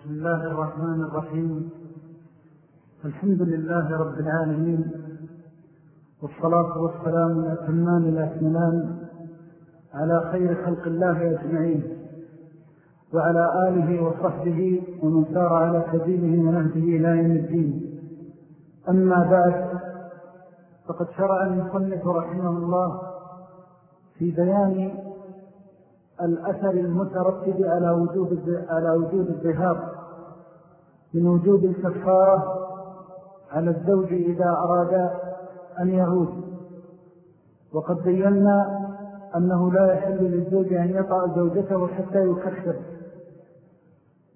بسم الله الرحمن الرحيم. الحمد لله رب العالمين والصلاة والسلام الأتمان الأكملان على خير خلق الله أجمعين وعلى آله وصحبه ومن سار على سبيله ونهده إلى يوم الدين. أما بعد فقد شرع المصنف رحمه الله في بيان الأثر المترتب على وجود على وجود الظهار من وجود الكفارة على الزوج إذا أراد أن يعود. وقد بينا أنه لا يحل للزوج أن يطع زوجته حتى يكفر.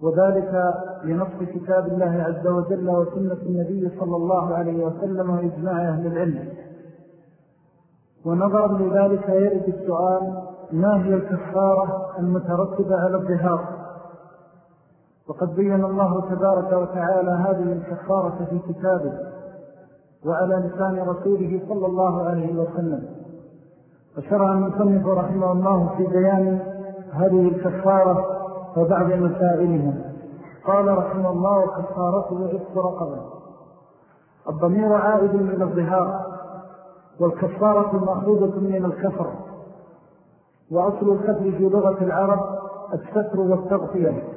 وذلك لنصف كتاب الله عز وجل وسنة النبي صلى الله عليه وسلم وإجماع أهل العلم. ونظرا لذلك يرد السؤال ما هي الكفارة المترتبة على الظهار؟ وقد بين الله تبارك وتعالى هذه الكفارة في كتابه وعلى لسان رسوله صلى الله عليه وسلم. وشرع المصنف رحمه الله في بيان هذه الكفارة وبعض مسائلها. قال رحمه الله وكفارته عفت رقبة. الضمير عائد من الظهار والكفارة مأخوذة من الكفر. وأصل الكفر في لغة العرب الستر والتغطية.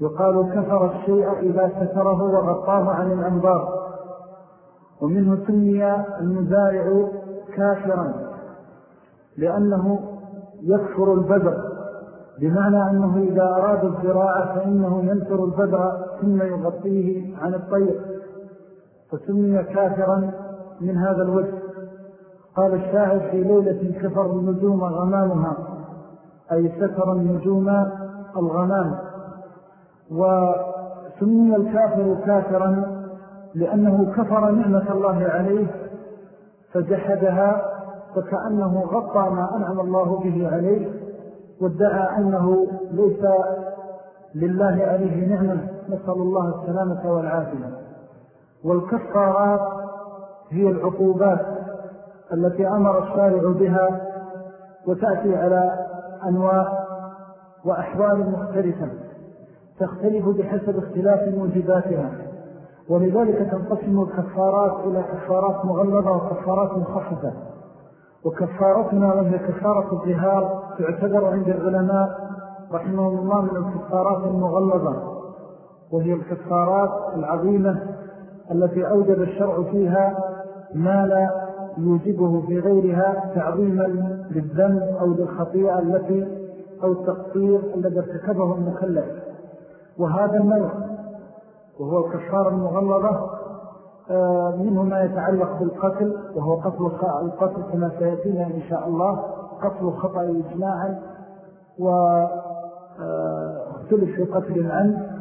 يقال كفر الشيء إذا ستره وغطاه عن الأنبار ومنه سمي المزارع كافرا لأنه يكفر البدر بمعنى أنه إذا أراد الزراعة فإنه ينفر البدر ثم يغطيه عن الطير. فسمي كافرا من هذا الوجه. قال الشاعر في ليلة كفر النجوم غمامها أي ستر النجوم الغمام. وسمي الكافر كافرا لأنه كفر نعمة الله عليه فجحدها فكأنه غطى ما أنعم الله به عليه وادعى أنه ليس لله عليه نعمة. نسأل الله السلامة والعافية. والكفارات هي العقوبات التي أمر الشارع بها وتأتي على أنواع وأحوال مختلفة. تختلف بحسب اختلاف موجباتها ولذلك تنقسم الكفارات إلى كفارات مغلظة وكفارات مخففة وكفارتنا وهي كفارة الظهار تعتبر عند العلماء رحمهم الله من الكفارات المغلظة وهي الكفارات العظيمة التي أوجب الشرع فيها ما لا يوجبه في غيرها تعظيما للذنب أو للخطيئة التي أو التقصير الذي ارتكبه المكلف. وهذا النوع وهو الكفار المغلظة آه، منه ما يتعلق بالقتل وهو قتل القتل كما سيأتينا إن شاء الله قتل خطأ إجماعا واختلف في قتل العن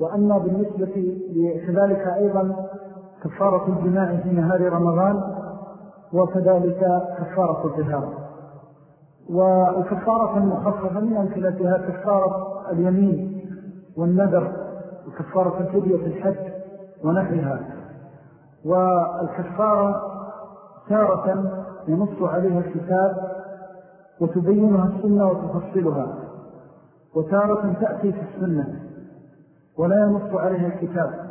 وأما بالنسبة كذلك أيضا كفارة الجماع في نهار رمضان وكذلك كفارة الظهار والكفارة المخففة من أمثلتها كفارة اليمين والنذر وكفارة الفدية في الحج ونحلها والكفارة تارة ينص عليها الكتاب وتبينها السنة وتفصلها. وتارة تأتي في السنة ولا ينص عليها الكتاب.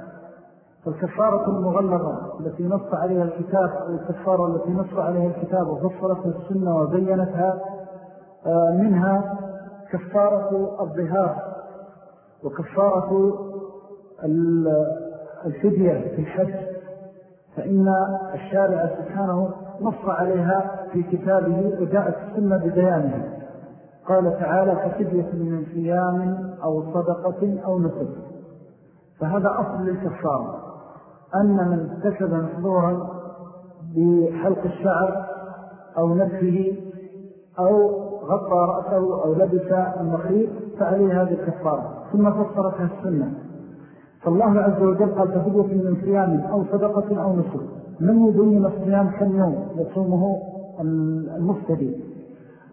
فالكفارة المغلظة التي نص عليها الكتاب أو الكفارة التي نص عليها الكتاب وفصلتها السنة وبينتها آه، منها كفارة الظهار. وكفارة الفدية في الحج فإن الشارع سبحانه نص عليها في كتابه وجاءت السنة ببيانها قال تعالى كفدية من صيام أو صدقة أو نسك. فهذا أصل للكفارة أن من اكتسب محظورا بحلق الشعر أو نفسه أو غطى رأسه أو لبس المخيط فعليه هذه الكفارة ثم فسرتها السنة. فالله عز وجل قال تفضل من صيام أو صدقة أو نسك. من يبين الصيام كم يوم؟ يصومه المفتدي.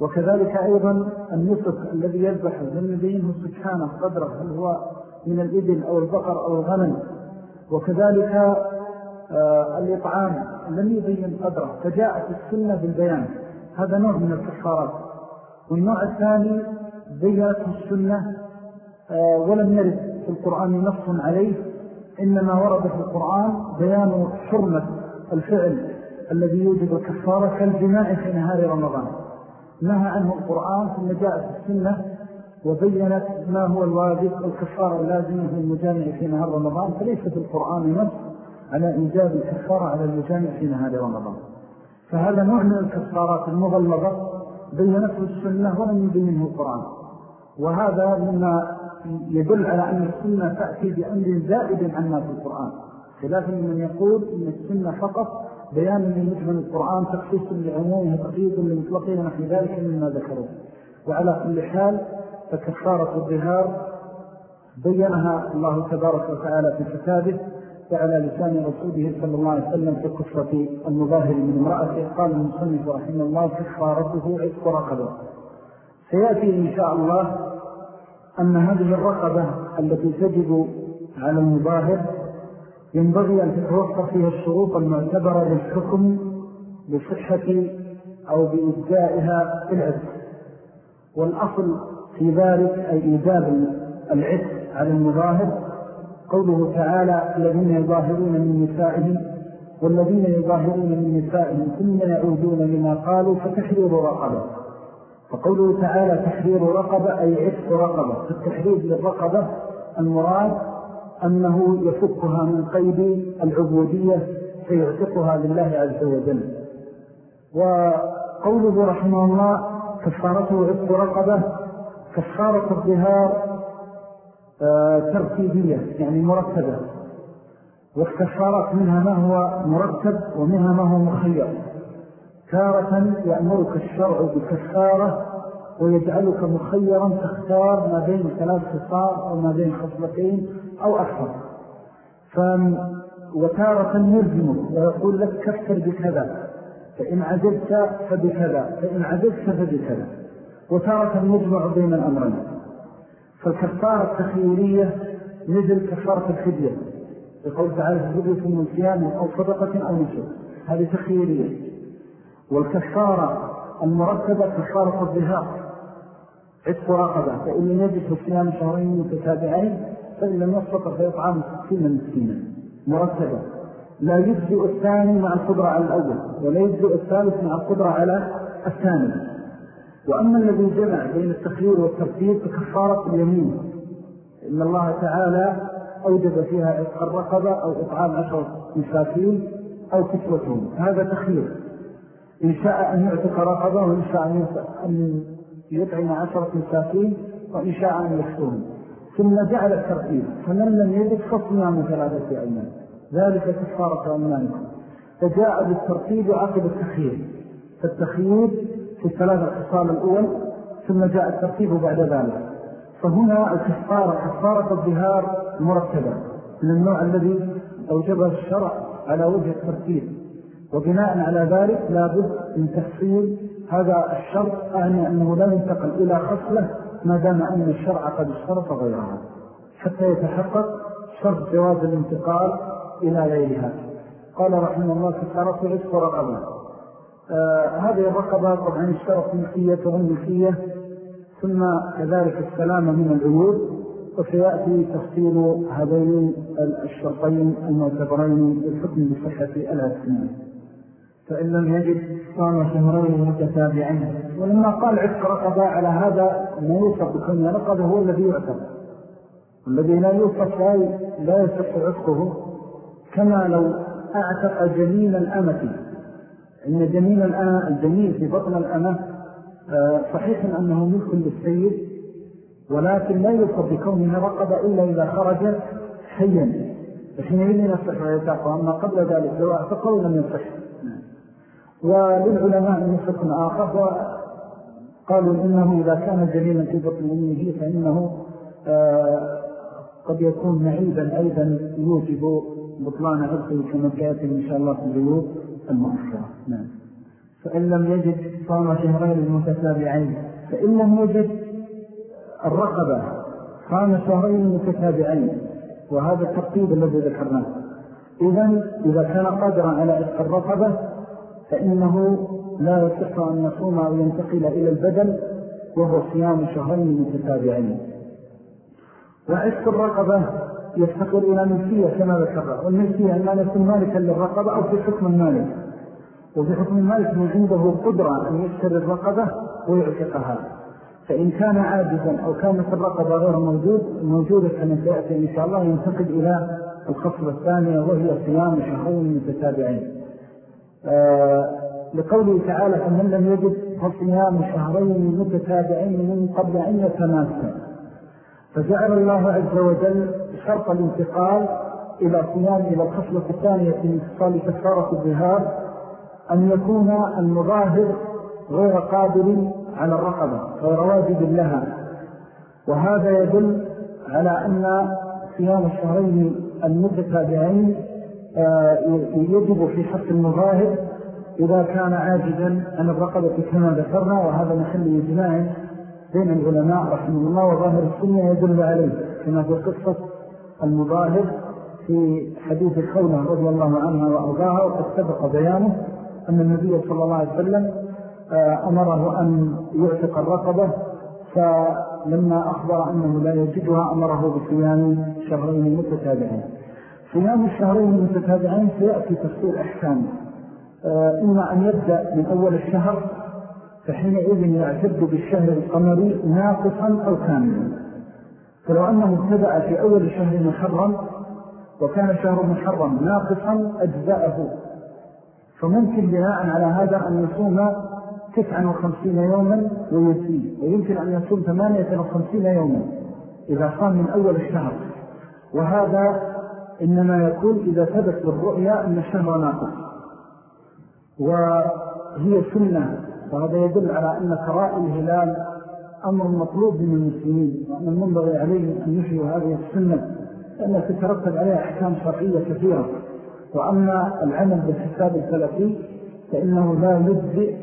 وكذلك أيضا النسك الذي يذبح من يبينه سبحانه قدره هل هو من الإبل أو البقر أو الغنم. وكذلك آه، الإطعام لم يبين قدره. فجاءت السنة بالبيان. هذا نوع من الكفارات. والنوع الثاني بيّنت السنة ولم يرد في القرآن نص عليه إنما ورد في القرآن بيان حرمة الفعل الذي يوجد الكفارة كالجماع في نهار رمضان. نهى عنه القرآن ثم جاءت السنة وبينت ما هو الواجب الكفارة اللازمة في المجامع في نهار رمضان فليس في القرآن نص على إيجاب الكفارة على المجامع في نهار رمضان. فهذا نوع من الكفارات المغلظة بينته السنة ولم يبينه القرآن. وهذا مما يدل على أن السنة تأتي بأمر زائد عما في القرآن. خلافا من يقول أن السنة فقط بيان من مجمل القرآن تخصيص لعمومه تقييد لمطلقه ونحن ذلك مما ذكروه وعلى كل حال فكفارة الظهار بينها الله تبارك وتعالى في كتابه وعلى لسان رسوله صلى الله عليه وسلم في قصة المظاهر من امرأته. قال المصنف رحمه الله كفارته عتق رقبة. سيأتي إن شاء الله أن هذه الرقبة التي تجب على المظاهر ينبغي أن تتوفر فيها الشروط المعتبرة للحكم بصحة أو بإبدائها العز والأصل في ذلك أي إيجاب العز على المظاهر قوله تعالى الذين يظاهرون من نسائهم والذين يظاهرون من نسائهم ثم يعودون لما قالوا فتحرير رقبة. فقوله تعالى تحرير رقبة أي عفق رقبة. فالتحرير للرقبة المراد أنه يفكها من قيد العبودية فيعتقها لله عز وجل. وقوله رحمه الله كفارته عفق رقبة كفارة الظهار آه، ترتيبية يعني مرتبة. والكفارات منها ما هو مرتب ومنها ما هو مخير. تارة يأمرك الشرع بكفارة ويجعلك مخيرا تختار ما بين ثلاث خصار أو ما بين خصلتين أو أكثر. وتارة يلزمك ويقول لك كفر بكذا فإن عجلت فبكذا فإن عجلت فبكذا. وتارة يجمع بين الأمرين. فالكفارة التخييرية مثل كفارة الفدية. يقول تعالى فدية من صيام أو صدقة أو نشر. هذه تخييرية والكفارة المرتبة كفارة الظهار. عدف رقبة. فإن يجد صيام شهرين متتابعين فإن لم يستطع فيطعام ستين مسكينا. مرتبة لا يجزئ الثاني مع القدرة على الأول ولا يجزئ الثالث مع القدرة على الثاني. وأما الذي جمع بين التخيير والترتيب فكفارة اليمين. إن الله تعالى أوجد فيها عتق الرقبة أو إطعام عشر مساكين أو كسوتهم. هذا تخيير. إن شاء أن يعتق رقبة وإن شاء أن يطعم عشرة مساكين وإن شاء أن يحكم. ثم جعل الترتيب. فمن لم يجد فصيام ثلاثة أيام. ذلك كفارة أيمانكم. فجاء بالترتيب عقب التخيير. فالتخيير في الثلاثة الخصال الأول ثم جاء الترتيب بعد ذلك. فهنا الكفارة كفارة الظهار مرتبة. من النوع الذي أوجبه الشرع على وجه الترتيب. وبناء على ذلك لابد من تحصيل هذا الشرط أعني أنه لا ينتقل إلى خصلة ما دام أن الشرع قد اشترط غيرها. حتى يتحقق شرط جواز الانتقال إلى غيرها. قال رحمه الله كفارة عسك رقبة آه هذه الرقبة طبعا اشترط ملكية وملكية ثم كذلك السلامة من العيوب وسيأتي تفصيل هذين الشرطين المعتبرين للحكم بصحة الأسنان فإن لم يجد صام شهرين متتابعين. ولما قال عتق رقبة على هذا ما يوصف بكون رقبة هو الذي يعتق والذي لا يوصف لا يصح عتقه كما لو أعتق جنين الأمة. إن جنين الجنين في بطن الأمة آه، صحيح أنه ملك للسيد ولكن لا يوصف بكونها رقبة إلا إذا خرج حيا. فحينئذ يصح ويتاق وأما قبل ذلك لو أعتقوا لم يصح. وللعلماء نسك آخر. قالوا إنه إذا كان جليلا في بطن أمه فإنه آه، قد يكون معيبا أيضا يوجب بطلان عرقه كما كانت إن شاء الله في البيوت المؤخرة نعم. فإن لم يجد صام شهرين متتابعين. فإن لم يجد الرقبة صام شهرين متتابعين. وهذا الترتيب الذي ذكرناه. إذن إذا كان قادرا على الرقبة فإنه لا يصح أن يصوم أو ينتقل إلى البدل وهو صيام شهرين متتابعين. وعشق الرقبة يفتقر إلى ملكية كما ذكرنا والملكية أن يكون مالكا للرقبة أو في حكم المالك. وفي حكم المالك من عنده قدرة أن يشتري الرقبة ويعتقها فإن كان عاجزا أو كانت الرقبة غير موجود موجودة كما سيأتي إن شاء الله ينتقل إلى الخصلة الثانية وهي صيام شهرين متتابعين. لقوله تعالى فمن لم يجد فصيام شهرين متتابعين من قبل أن يتماسا فجعل الله عز وجل شرط الانتقال إلى صيام إلى الخصلة الثانية من اتصال كفارة الظهار أن يكون المظاهر غير قادر على الرقبة غير واجب لها. وهذا يدل على أن صيام الشهرين المتتابعين آه، يجب في حق المظاهر إذا كان عاجزا عن الرقبة كما ذكرنا وهذا محل إجماع بين العلماء رحمه الله وظاهر السنة يدل عليه كما في قصة المظاهر في حديث الخولة رضي الله عنها وأرضاها وقد سبق بيانه أن النبي صلى الله عليه وسلم آه، أمره أن يعتق الرقبة فلما أخبر أنه لا يجدها أمره بصيام شهرين متتابعين. صيام الشهرين المتتابعين سيأتي تفصيل أحكام. آه، إما أن يبدأ من أول الشهر فحينئذ يعتد بالشهر القمري ناقصا أو كاملا. فلو أنه ابتدأ في أول شهر محرم وكان شهر محرم ناقصا أجزاءه فممكن بناء على هذا أن يصوم تسعا وخمسين يوما ويزيد ويمكن أن يصوم ثمانية وخمسين يوما إذا صام من أول الشهر. وهذا إنما يكون إذا ثبت بالرؤيا أن الشهر ناقص. وهي سنة وهذا يدل على أن كراء الهلال أمر مطلوب من المسلمين وأن المنبغي عليهم أن يحيوا هذه السنة لأنها تترتب عليها أحكام شرعية كثيرة. وأما العمل بالحساب الفلكي فإنه لا يجزئ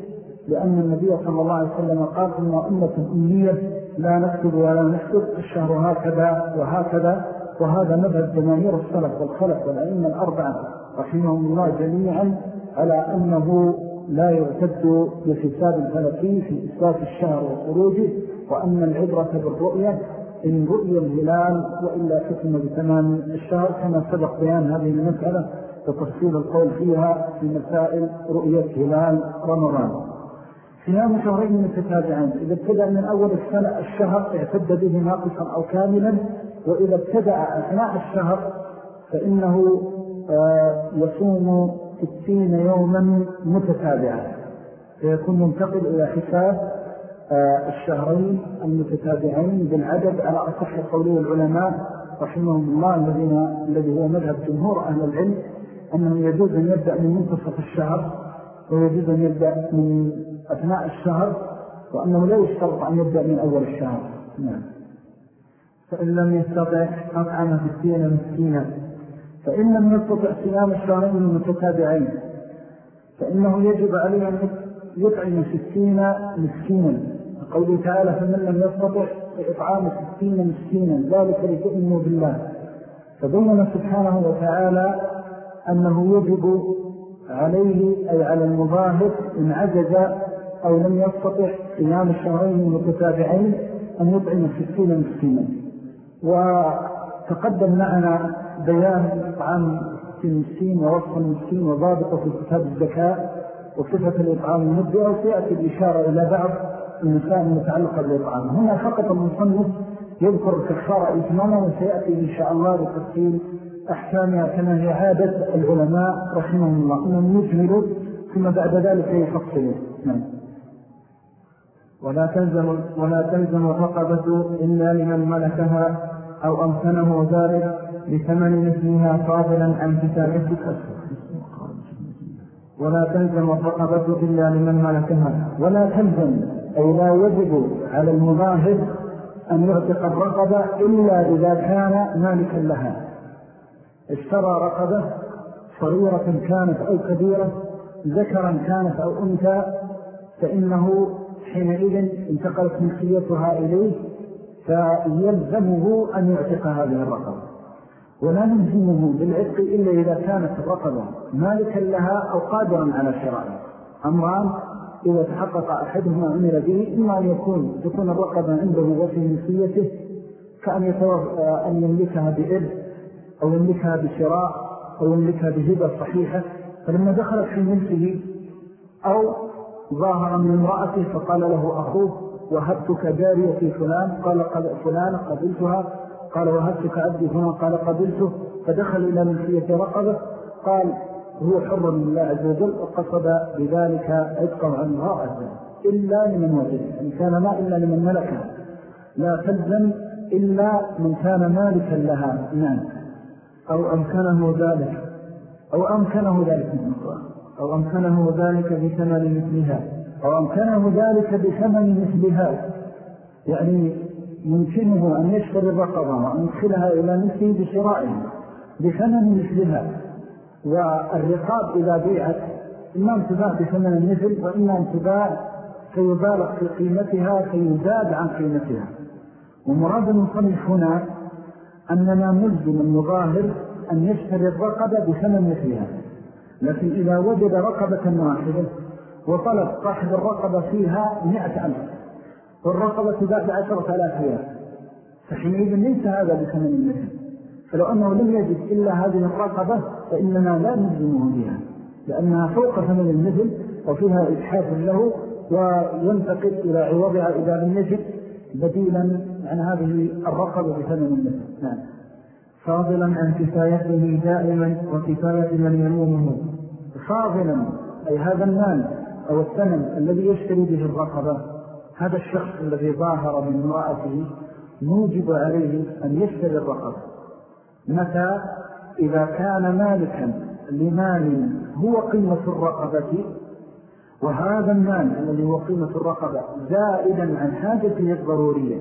لأن النبي صلى الله عليه وسلم قال إن أمة أمية لا نكتب ولا نكتب الشهر هكذا وهكذا. وهذا مذهب جماهير السلف والخلف والأئمة الأربعة رحمهم الله جميعا على أنه لا يعتد بحساب الفلكي في إثبات الشهر وخروجه وأن العبرة بالرؤية إن رؤية الهلال وإلا حكم بتمام الشهر كما سبق بيان هذه المسألة وتفصيل القول فيها في مسائل رؤية هلال رمضان. صيام شهرين متتابعين إذا ابتدأ من أول السنة الشهر اعتد به ناقصا أو كاملا وإذا ابتدأ أثناء الشهر فإنه آه، يصوم ستين يوما متتابعا. فيكون ينتقل إلى حساب آه، الشهرين المتتابعين بالعدد على أصح قولي العلماء رحمهم الله الذين الذي هو مذهب جمهور أهل العلم أنه يجوز أن يبدأ من منتصف الشهر ويجوز أن يبدأ من أثناء الشهر وأنه لا يشترط أن يبدأ من أول الشهر. نعم. فإن لم يستطع أطعم ستين مسكينا فإن لم يستطع صيام الشهرين المتتابعين فإنه يجب عليه أن يطعم ستين مسكينا. قوله تعالى فمن لم يستطع إطعام ستين مسكينا ذلك لتؤمنوا بالله. فبين سبحانه وتعالى أنه يجب عليه أي على المظاهر إن عجز أو لم يستطع صيام الشهرين المتتابعين أن يطعم ستين مسكينا. وتقدم معنا بيان طعام المسكين ووصف المسكين وضابطه في كتاب الزكاة وصفة الإطعام المبدئة وسيأتي الإشارة إلى بعض المسائل المتعلقة بالإطعام. هنا فقط المصنف يذكر الكفارة إجمالا وسيأتي إن شاء الله لتفصيل أحكامها كما هي عادة العلماء رحمهم الله. أنهم يجملوا ثم بعد ذلك يفصلوا نعم. ولا تلزم, ولا تلزم الرقبة إلا لمن ملكها. أو أمكنه ذلك بثمن مثلها فاضلا عن كتابتك ولا تلزم الرقبة إلا لمن ملكها. ولا تلزم أي لا يجب على المظاهر أن يعتق الرقبة إلا إذا كان مالكا لها. اشترى رقبة صغيرة كانت أو كبيرة ذكرا كانت أو أنثى فإنه حينئذ انتقلت ملكيتها إليه فيلزمه أن يعتق هذه الرقبة. ولا نلزمه بالعتق إلا إذا كانت الرقبة مالكا لها أو قادرا على شرائه. أمران إذا تحقق أحدهما أمر به إما أن يكون تكون الرقبة عنده وفي نسيته كأن أن يملكها بإرث أو يملكها بشراء أو يملكها بهبة صحيحة. فلما دخلت في ملكه أو ظاهر من امرأته فقال له أخوه وهبتك جارية فلان قال فلان قبلتها قال وهبتك عبدي فلان قال قبلته فدخل إلى ملكية رقبة قال هو حر من الله عز وجل وقصد بذلك عدقه عن الله عز وجل إلا لمن وجد إن كان ما إلا لمن ملكها لا تلزم إلا من كان مالكا لها نعم. أو أمكنه ذلك أو أمكنه ذلك أو أمكنه ذلك بثمن مثلها. أو أمكنه ذلك بثمن مثلها. يعني يمكنه أن يشتري الرقبة وأن يدخلها إلى مثله بشرائه بثمن مثلها. والرقاب إذا بيعت إما أن تباع بثمن المثل وإما أن تباع فيبالغ في قيمتها فيزاد عن قيمتها. ومراد المصنف هنا أننا نلزم المظاهر أن يشتري الرقبة بثمن مثلها. لكن إذا وجد رقبة واحدة وطلب صاحب الرقبة فيها مئة ألف والرقبة تباع بعشرة ألاف ريال. فحينئذ ليس هذا بثمن المثل. فلو أنه لم يجد إلا هذه الرقبة فإننا لا نلزمه بها لأنها فوق ثمن المثل وفيها إبحاث له وينتقل إلى عوضها إذا لم يجد بديلا عن هذه الرقبة بثمن المثل. نعم. فاضلا عن كفايته دائما وكفاية من يلومه. فاضلا أي هذا المال أو الثمن الذي يشتري به الرقبة هذا الشخص الذي ظاهر من امرأته نوجب عليه أن يشتري الرقبة. متى؟ إذا كان مالكا لمال هو قيمة الرقبة وهذا المال الذي هو قيمة الرقبة زائدا عن حاجته الضرورية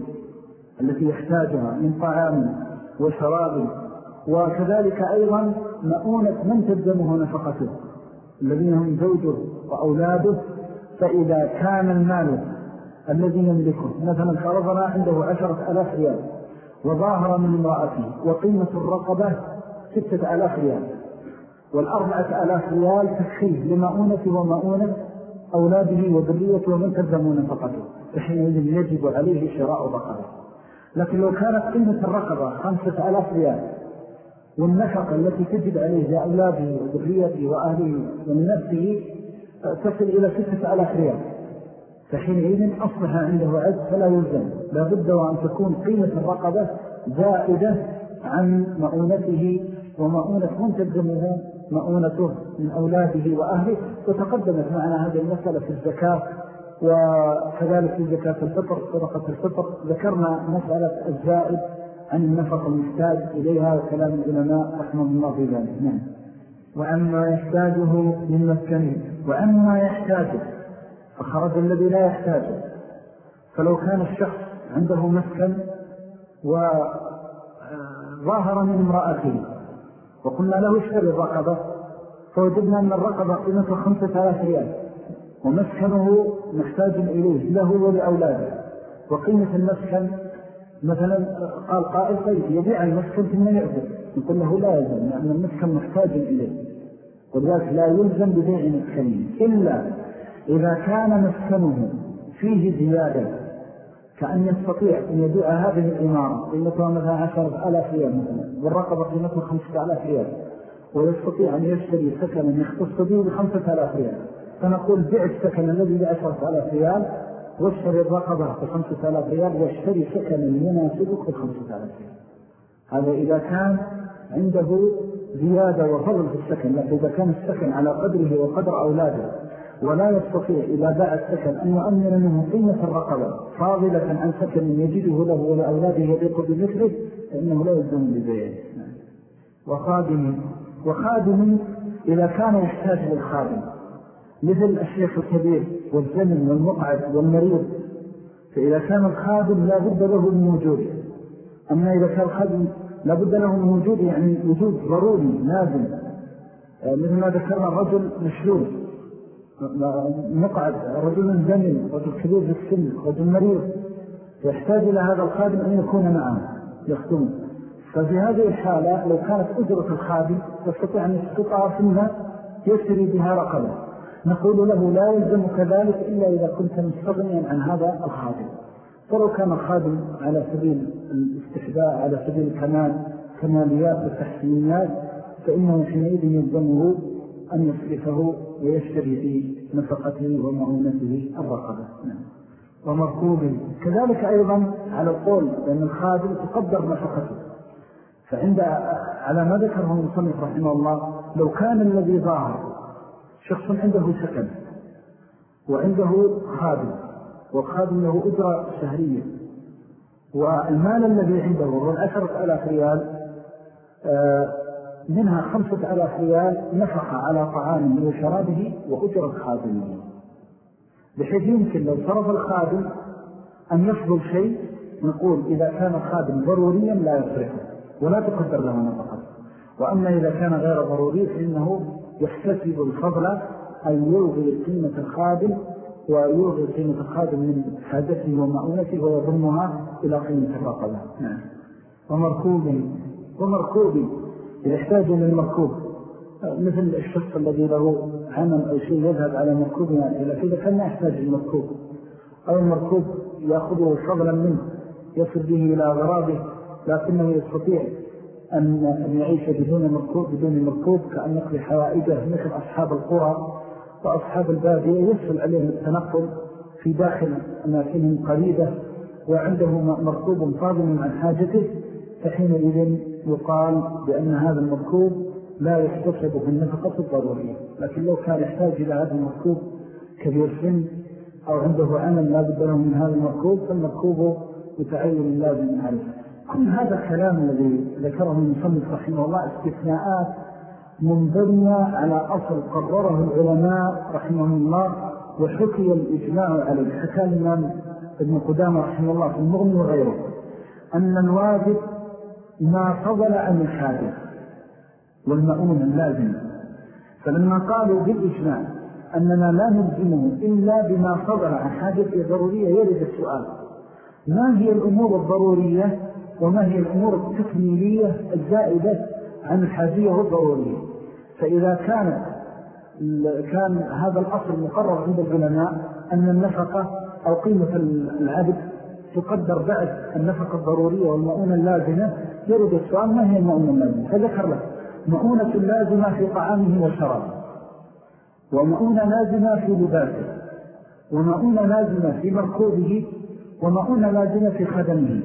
التي يحتاجها من طعام وشراب وكذلك أيضا مؤونة من تلزمه نفقته. الذين هم زوجه وأولاده فإذا كان المال الذي يملكه مثلا فرضنا عنده عشرة ألاف ريال وظاهر من امرأته وقيمة الرقبة ستة ألاف ريال والأربعة ألاف ريال تكفيه لمؤونته ومؤونة أولاده وذريته ومن تلزموا نفقته فحينئذ يجب عليه شراء رقبة لكن لو كانت قيمة الرقبة خمسة ألاف ريال والنفقة التي تجب عليه لأولاده وذريته وأهله ومن نفسه تصل إلى ستة ألاف ريال. فحينئذ أصبح عنده عز فلا يلزم. لا بد وأن تكون قيمة الرقبة زائدة عن مؤونته ومؤونة من تلزمه مؤونته من أولاده وأهله. وتقدمت معنا هذه المسألة في الزكاة وكذلك في زكاة الفطر صدقة الفطر. ذكرنا مسألة الزائد. عن النفق المحتاج إليها وكلام العلماء رحمه الله في ذلك. نعم. وعما يحتاجه من مسكنه وعما يحتاجه فخرج الذي لا يحتاجه. فلو كان الشخص عنده مسكن وظاهر من امرأته وقلنا له اشتري الرقبة فوجدنا أن الرقبة قيمته خمسة آلاف ريال ومسكنه محتاج إليه له ولأولاده. وقيمة المسكن مثلا قال قائل طيب يبيع المسكن ثم يعبد نقول له لا يلزم لأن المسكن محتاج إليه. ولذلك لا يلزم ببيع مسكنه إلا إذا كان مسكنه فيه زيادة كأن يستطيع أن يبيع هذه الإمارة قيمتها مثلا عشرة ألاف ريال مثلا والرقبة قيمتها خمسة ألاف ريال ويستطيع أن يشتري سكنا يختص به بخمسة ألاف ريال. فنقول بيع السكن الذي بعشرة ألاف ريال واشتري الرقبة بخمسة ألاف ريال واشتري سكنا يناسبك بخمسة ألاف ريال. هذا إذا كان عنده زيادة وفضل في السكن لكن إذا كان السكن على قدره وقدر أولاده ولا يستطيع إذا باع السكن أن يؤمن منه قيمة الرقبة فاضلة عن سكن يجده له ولأولاده يليق بمثله فإنه لا يلزم ببيعه. وخادم وخادم إذا كان يحتاج للخادم. مثل الشيخ الكبير والزمن والمقعد والمريض. فإذا كان الخادم لا بد له من وجوده أما إذا كان الخادم لا بد له من وجوده يعني وجود ضروري لازم. آه، مثل ما ذكرنا رجل مشلول مقعد رجل زمن رجل كبير في السن رجل مريض. يحتاج إلى هذا الخادم أن يكون معه يخدمه. ففي هذه الحالة لو كانت أجرة الخادم يستطيع أن يستطع ثم يشتري بها رقبة. نقول له لا يلزم كذلك إلا إذا كنت مستغنيا عن هذا الخادم. فلو كان خادم على سبيل الاستحداء على سبيل الكمال كماليات والتحسينيات فإنه حينئذ يلزمه أن يصرفه ويشتري بنفقته ومعونته الرقبة. نعم. ومركوب. كذلك أيضا على القول لأن الخادم تقدر نفقته. فعند على ما ذكره المصنف رحمه الله لو كان الذي ظاهر شخص عنده سكن وعنده خادم والخادم له أجرة شهرية. والمال الذي عنده هو العشرة ألاف ريال آه، منها خمسة ألاف ريال نفق على طعامه وشرابه وأجرة خادمه بحيث يمكن لو صرف الخادم أن يفضل شيء نقول إذا كان الخادم ضروريا لا يصرفه ولا تقدر له نفقه وأما إذا كان غير ضروري فإنه يحتسب الفضل أن يلغي قيمة الخادم ويلغي قيمة الخادم من حاجته ومعونته ويضمها إلى قيمة الرقبة. نعم. ومركوب. ومركوب. يحتاج للمركوب مثل الشخص الذي له عمل أو شيء يذهب على مركوب يعني لكن إذا كان يحتاج للمركوب أو المركوب يأخذه فضلا منه يصل به إلى غرابه لكنه يستطيع أن يعيش بدون مركوب بدون مركوب كأن يقضي حوائجه مثل أصحاب القرى وأصحاب البادية يسهل عليهم التنقل في داخل أماكنهم قريبة وعنده مركوب فاضل عن حاجته فحينئذ يقال بأن هذا المركوب لا يحتسب في النفقة الضرورية. لكن لو كان يحتاج إلى هذا المركوب كبير سن أو عنده عمل لا بد له من هذا المركوب فالمركوب متعين لازم عليه كل هذا الكلام الذي ذكره المصنف رحمه الله استثناءات منبنية على أصل قرره العلماء رحمه الله وحكي الإجماع عليه. حكى الإمام ابن قدامة رحمه الله في المغني وغيره أن الواجب ما فضل عن الحادث والمؤون اللازم. فلما قالوا بالإجماع أننا لا نلزمه إلا بما فضل عن حاجة ضرورية يرد السؤال. ما هي الأمور الضرورية؟ وما هي الأمور التكميلية الزائدة عن الحاجية والضرورية. فإذا كانت كان هذا الأصل مقرر عند العلماء أن النفقة أو قيمة العبد تقدر بعد النفقة الضرورية والمؤونة اللازمة. يرد السؤال ما هي المؤونة اللازمة؟ فذكر له مؤونة لازمة في طعامه وشرابه ومؤونة لازمة في لباسه ومؤونة لازمة في مركوبه ومؤونة لازمة في خدمه.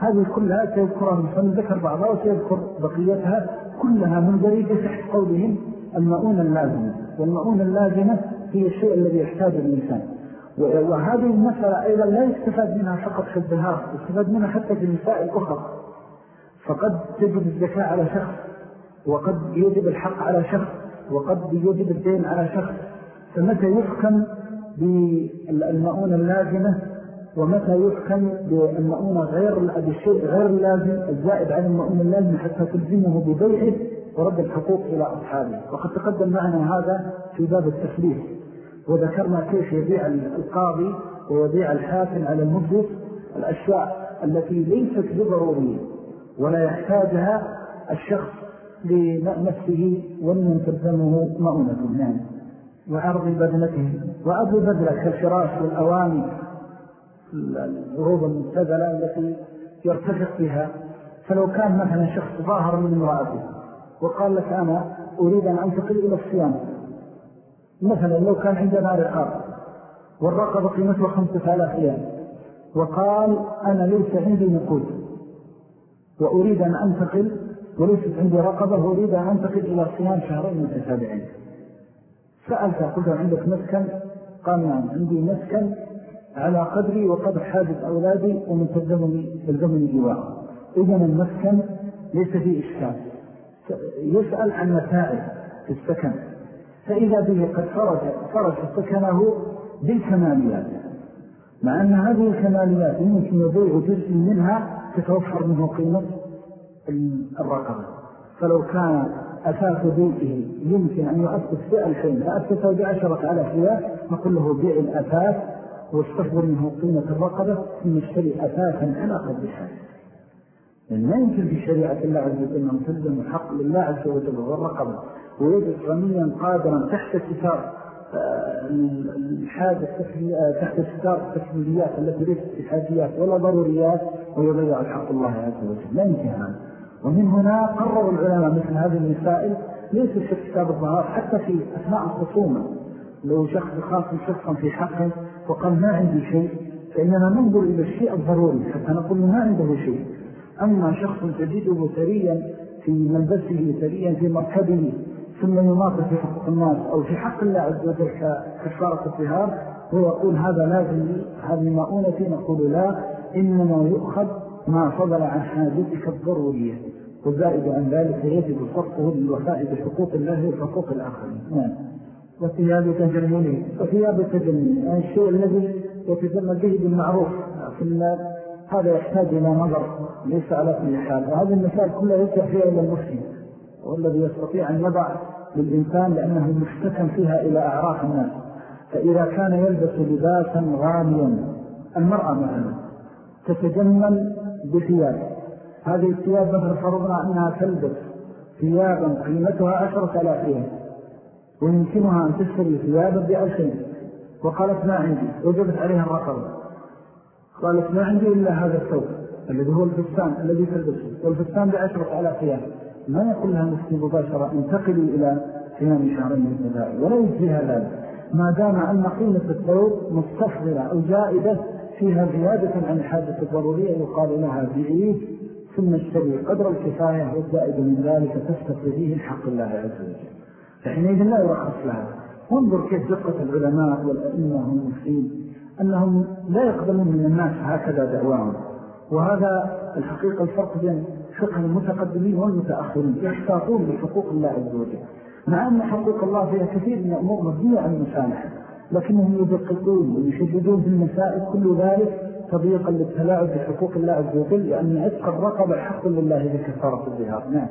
هذه كلها سيذكرها المصنف ذكر بعضها وسيذكر بقيتها كلها من ذلك تحت قولهم المؤونة اللازمة. والمؤونة اللازمة هي الشيء الذي يحتاج الإنسان. وهذه المسألة أيضا لا يستفاد منها فقط في الظهار يستفاد منها حتى في النساء الأخرى. فقد تجب الزكاة على شخص وقد يجب الحق على شخص وقد يجب الدين على شخص. فمتى يحكم بالمؤونة اللازمة؟ ومتى يحكم بالمؤونة غير الشيء غير اللازم الزائد عن المؤونة اللازم حتى تلزمه ببيعه ورد الحقوق إلى أصحابه. وقد تقدم معنا هذا في باب التفليس وذكرنا كيف يبيع القاضي ويبيع الحاكم على المجلس الأشياء التي ليست بضرورية ولا يحتاجها الشخص لنفسه ومن تلزمه مؤونة نعم. وعرض بدلته وعرض بدلة كالفراش والأواني. العروض المستدلة التي يرتفق بها فلو كان مثلا شخص ظاهر من امرأته وقال لك أنا أريد أن أنتقل إلى الصيام مثلا لو كان عندنا رقاب والرقبة قيمته خمسة آلاف أيام وقال أنا ليس عندي نقود وأريد أن أنتقل وليست عندي رقبة وأريد أن أنتقل إلى صيام شهرين متتابعين. سألت قلت عندك مسكن؟ قال نعم عندي مسكن على قدري وقدر حاجة أولادي ومن تلزمني جواء إذن المسكن ليس فيه إشكال. يسأل عن مسائل في السكن. فإذا به قد فرج, فرج سكنه بالكماليات. مع أن هذه الكماليات يمكن يبيع جزء منها تتوفر منه قيمة الرقبة فلو كان أساس بيته يمكن أن يؤسس في ألفين فأسسه بعشرة على خلاف نقول له بيع الأساس واستخبر منه قيمة الرقبة ثم يشتري أساسا على قد حاجة لأن لا يمكن في شريعة الله عز وجل أن تلزم الحق لله عز وجل والرقبة ويجب غنيا قادرا تحت كتاب الحاجة تحت ستار التكميليات التي ليست حاجيات ولا ضروريات ويضيع حق الله عز وجل. لا يمكن ومن هنا قرروا العلماء مثل هذه المسائل ليس في كتاب الظهار حتى في أثناء الخصومة. لو شخص خاصم شخصا في حقه وقال ما عندي شيء فإننا ننظر إلى الشيء الضروري حتى نقول ما عنده شيء. أما شخص تجده ثريا في ملبسه ثريا في مركبه ثم يناقض في حق الناس أو في حق الله عز وجل كفارة الظهار ويقول هذا لازم لي هذه مؤونتي نقول لا إنما يؤخذ ما فضل عن حاجتك الضرورية. والزائد عن ذلك يجب صرفه للوفاء بحقوق الله وحقوق الآخرين. نعم. وثياب تجمل وثياب تجمل يعني الشيء الذي يتجمل به بالمعروف في هذا يحتاج إلى نظر ليس على كل حال. وهذه المسائل كلها يسع فيها إلى المسلم والذي يستطيع أن يضع للإنسان لأنه مشتكا فيها إلى أعراف الناس. فإذا كان يلبس لباسا غاليا المرأة مثلا تتجمل بثياب. هذه الثياب مثلا فرضنا أنها تلبس ثيابا قيمتها عشرة آلاف ويمكنها أن تشتري ثيابا بألفين. وقالت ما عندي. وجبت عليها الرقم قالت ما عندي إلا هذا الثوب الذي هو الفستان الذي تلبسه. والفستان بعشرة آلاف ثياب ما يقول لها المسلم مباشرة انتقلي إلى صيام شهرين من ذلك ولا يجزيها ذلك. ما دام أن قيمة الثوب مستصغرة أو جائدة فيها زيادة عن الحاجة الضرورية يقال لها بعيد. ثم اشتري قدر الكفاية والزائد من ذلك تستطيعه الحق الله عز وجل. فحينئذ لا يرخص لها. وانظر كيف دقة العلماء والأئمة والمسلمين أنهم لا يقبلون من الناس هكذا دعواهم. وهذا الحقيقة الفرق بين فقه المتقدمين والمتأخرين. يحتاطون بحقوق الله عز وجل. مع أن حقوق الله فيها كثير من الأمور مبنية عن المسامحة لكنهم يدققون ويشددون في المسائل. كل ذلك تضييقا للتلاعب بحقوق الله عز وجل. لأن عتق الرقبة حق لله بكفارة الظهار. نعم.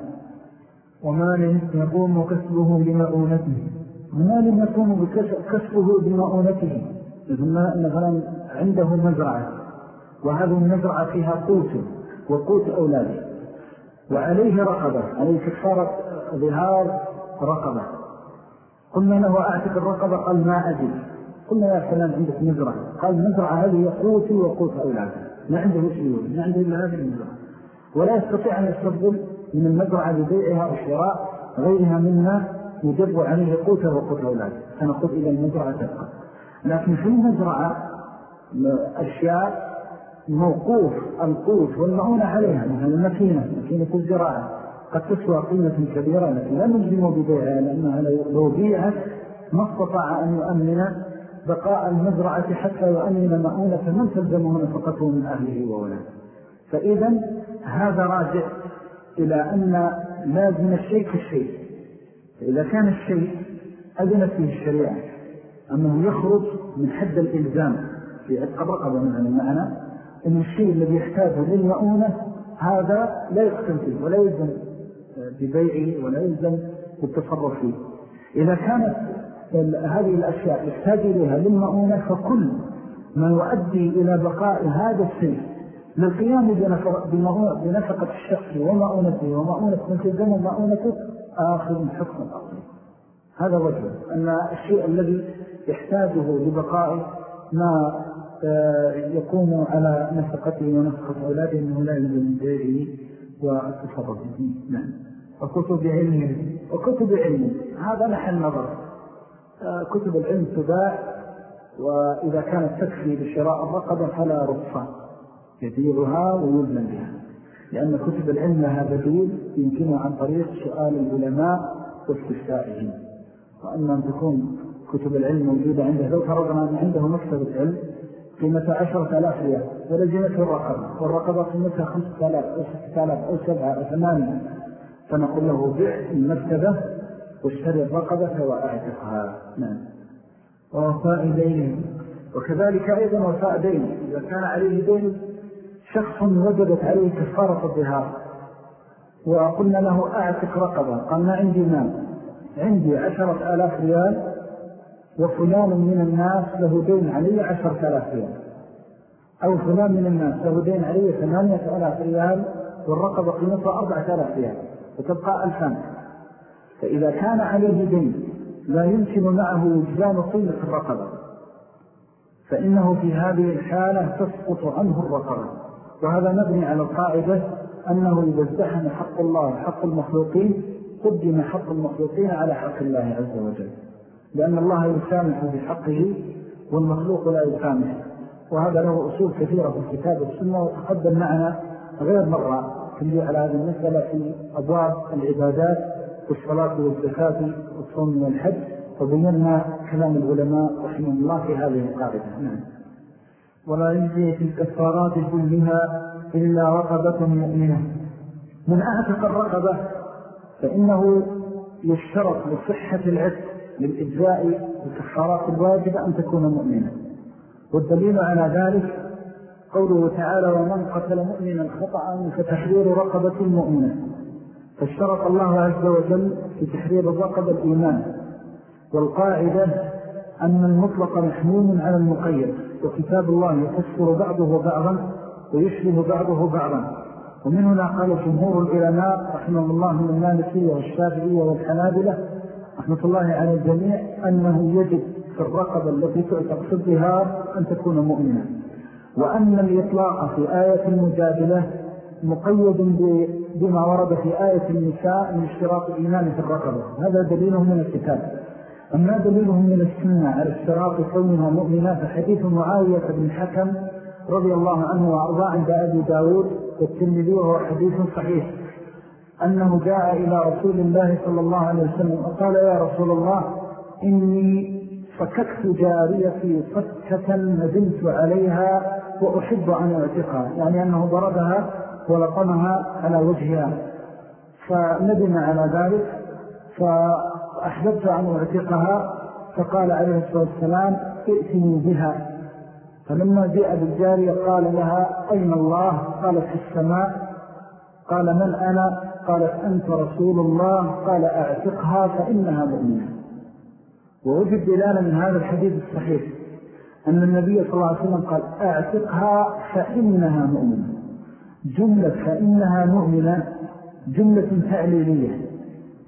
ومال يقوم كسبه بمؤونته. ومال يقوم كسبه بمؤونته. مثلا عنده مزرعة. وهذه المزرعة فيها قوت وقوت أولاده. وعليه رقبة. عليه كفارة ظهار رقبة. قلنا له أعتق الرقبة؟ قال ما أجل قلنا يا فلان عندك مزرعة. قال مزرعة هذه قوتي وقوت أولاده. ما عنده شيء ما عنده إلا هذه المزرعة. ولا يستطيع أن يستفضل من المزرعة لبيعها وشراء غيرها مما يجب عليه قوته وقوت أولاده. فنقول إلى المزرعة تبقى. لكن في المزرعة أشياء موقوف القوت والمعونة عليها مثل المكينة مكينة الزراعة قد تسوى قيمة كبيرة لكن لا نجزم ببيعها لأنها لو بيعت ما استطاع أن يؤمن بقاء المزرعة حتى يؤمن مؤونة من تلزمه نفقته من أهله وولده فإذا هذا راجع إلى أن لازم الشيء كالشيء فإذا كان الشيء أذنت فيه الشريعة أنه يخرج من حد الإلزام في عدق الرقبة من المعنى أن الشيء الذي يحتاجه للمؤونة هذا لا يقسم فيه ولا يلزم ببيعه ولا يلزم بالتصرف فيه. إذا كانت هذه الأشياء يحتاج إليها للمؤونة فكل ما يؤدي إلى بقاء هذا الشيء للقيام بنفقة الشخص ومؤونته ومؤونة من تلزم مؤونته آخر حكم الأرض هذا وجه أن الشيء الذي يحتاجه لبقاء ما آه، يكون على نفقته ونفقة أولاده أنه لا من غيره والتصرف نعم. وكتب علم. وكتب علم. هذا محل نظر. آه، كتب العلم تباع وإذا كانت تكفي بشراء الرقبة فلا رفع يبيعها ويبنى بها. لأن كتب العلم لها بديل يمكنها عن طريق سؤال العلماء واستفسائهم وأما أن تكون كتب العلم موجودة عنده لو فرضنا أن عنده مكتبة علم قيمة عشرة آلاف ريال ولزمته الرقبة والرقبة قيمتها خمسة آلاف أو ستة آلاف أو سبعة أو ثمانية. فنقول له بيع المكتبة واشتري الرقبة وأعتقها نعم. ووفاء دين وكذلك أيضا وفاء دين إذا كان عليه دين شخص وجدت عليه كفارة الظهار. وقلنا له أعتق رقبة. قال ما عندي مال. عندي عشرة آلاف ريال وفلان من الناس له دين علي عشرة آلاف ريال. أو فلان من الناس له دين علي ثمانية آلاف ريال والرقبة قيمتها أربعة آلاف ريال. وتبقى ألفان. فإذا كان عليه دين لا يمكن معه وجدان قيمة الرقبة. فإنه في هذه الحالة تسقط عنه الرقبة. وهذا مبني على القاعدة أنه إذا ازدحم حق الله وحق المخلوقين قدم حق المخلوقين على حق الله عز وجل. لأن الله يسامح بحقه والمخلوق لا يسامح. وهذا له أصول كثيرة في الكتاب والسنة وتقدم معنا غير مرة على هذه المسألة في أبواب العبادات والصلاة والزكاة والصوم والحج وبينا كلام العلماء رحمه الله في هذه القاعدة. نعم. ولا يجزي في الكفارات كلها إلا رقبة مؤمنة. من أعتق الرقبة فإنه يشترط لصحة العتق للإجزاء الكفارات الواجبة أن تكون مؤمنة. والدليل على ذلك قوله تعالى ومن قتل مؤمنا خطأ فتحرير رقبة مؤمنة. فاشترط الله عز وجل في تحرير الرقبة الإيمان. والقاعدة أن المطلق محموم على المقيد. وكتاب الله يفسر بعضه بعضا ويشبه بعضه بعضا. ومن هنا قال جمهور العلماء رحمه الله من المالكية والشافعية والحنابلة رحمة الله على الجميع أنه يجب في الرقبة التي تعتق في الظهار أن تكون مؤمنة. وأن الإطلاق في آية المجادلة مقيد بما ورد في آية النساء من اشتراط الإيمان في الرقبة. هذا دليله من الكتاب. أما دليله من السنة على اشتراط كونها مؤمنة فحديث معاوية بن حكم رضي الله عنه وأرضاه عند أبي داود والترمذي وهو حديث صحيح. أنه جاء إلى رسول الله صلى الله عليه وسلم وقال يا رسول الله إني فككت جاريتي فكة ندمت عليها وأحب أن أعتقها. يعني أنه ضربها ولقمها على وجهها فندم على ذلك فأحببت أن أعتقها فقال عليه الصلاة والسلام ائتني بها. فلما جاء بالجارية قال لها أين الله؟ قالت في السماء. قال من أنا؟ قالت أنت رسول الله. قال أعتقها فإنها مؤمنة. ووجد دلالة من هذا الحديث الصحيح أن النبي صلى الله عليه وسلم قال أعتقها فإنها مؤمنة. جملة فإنها مؤمنة جملة تعليلية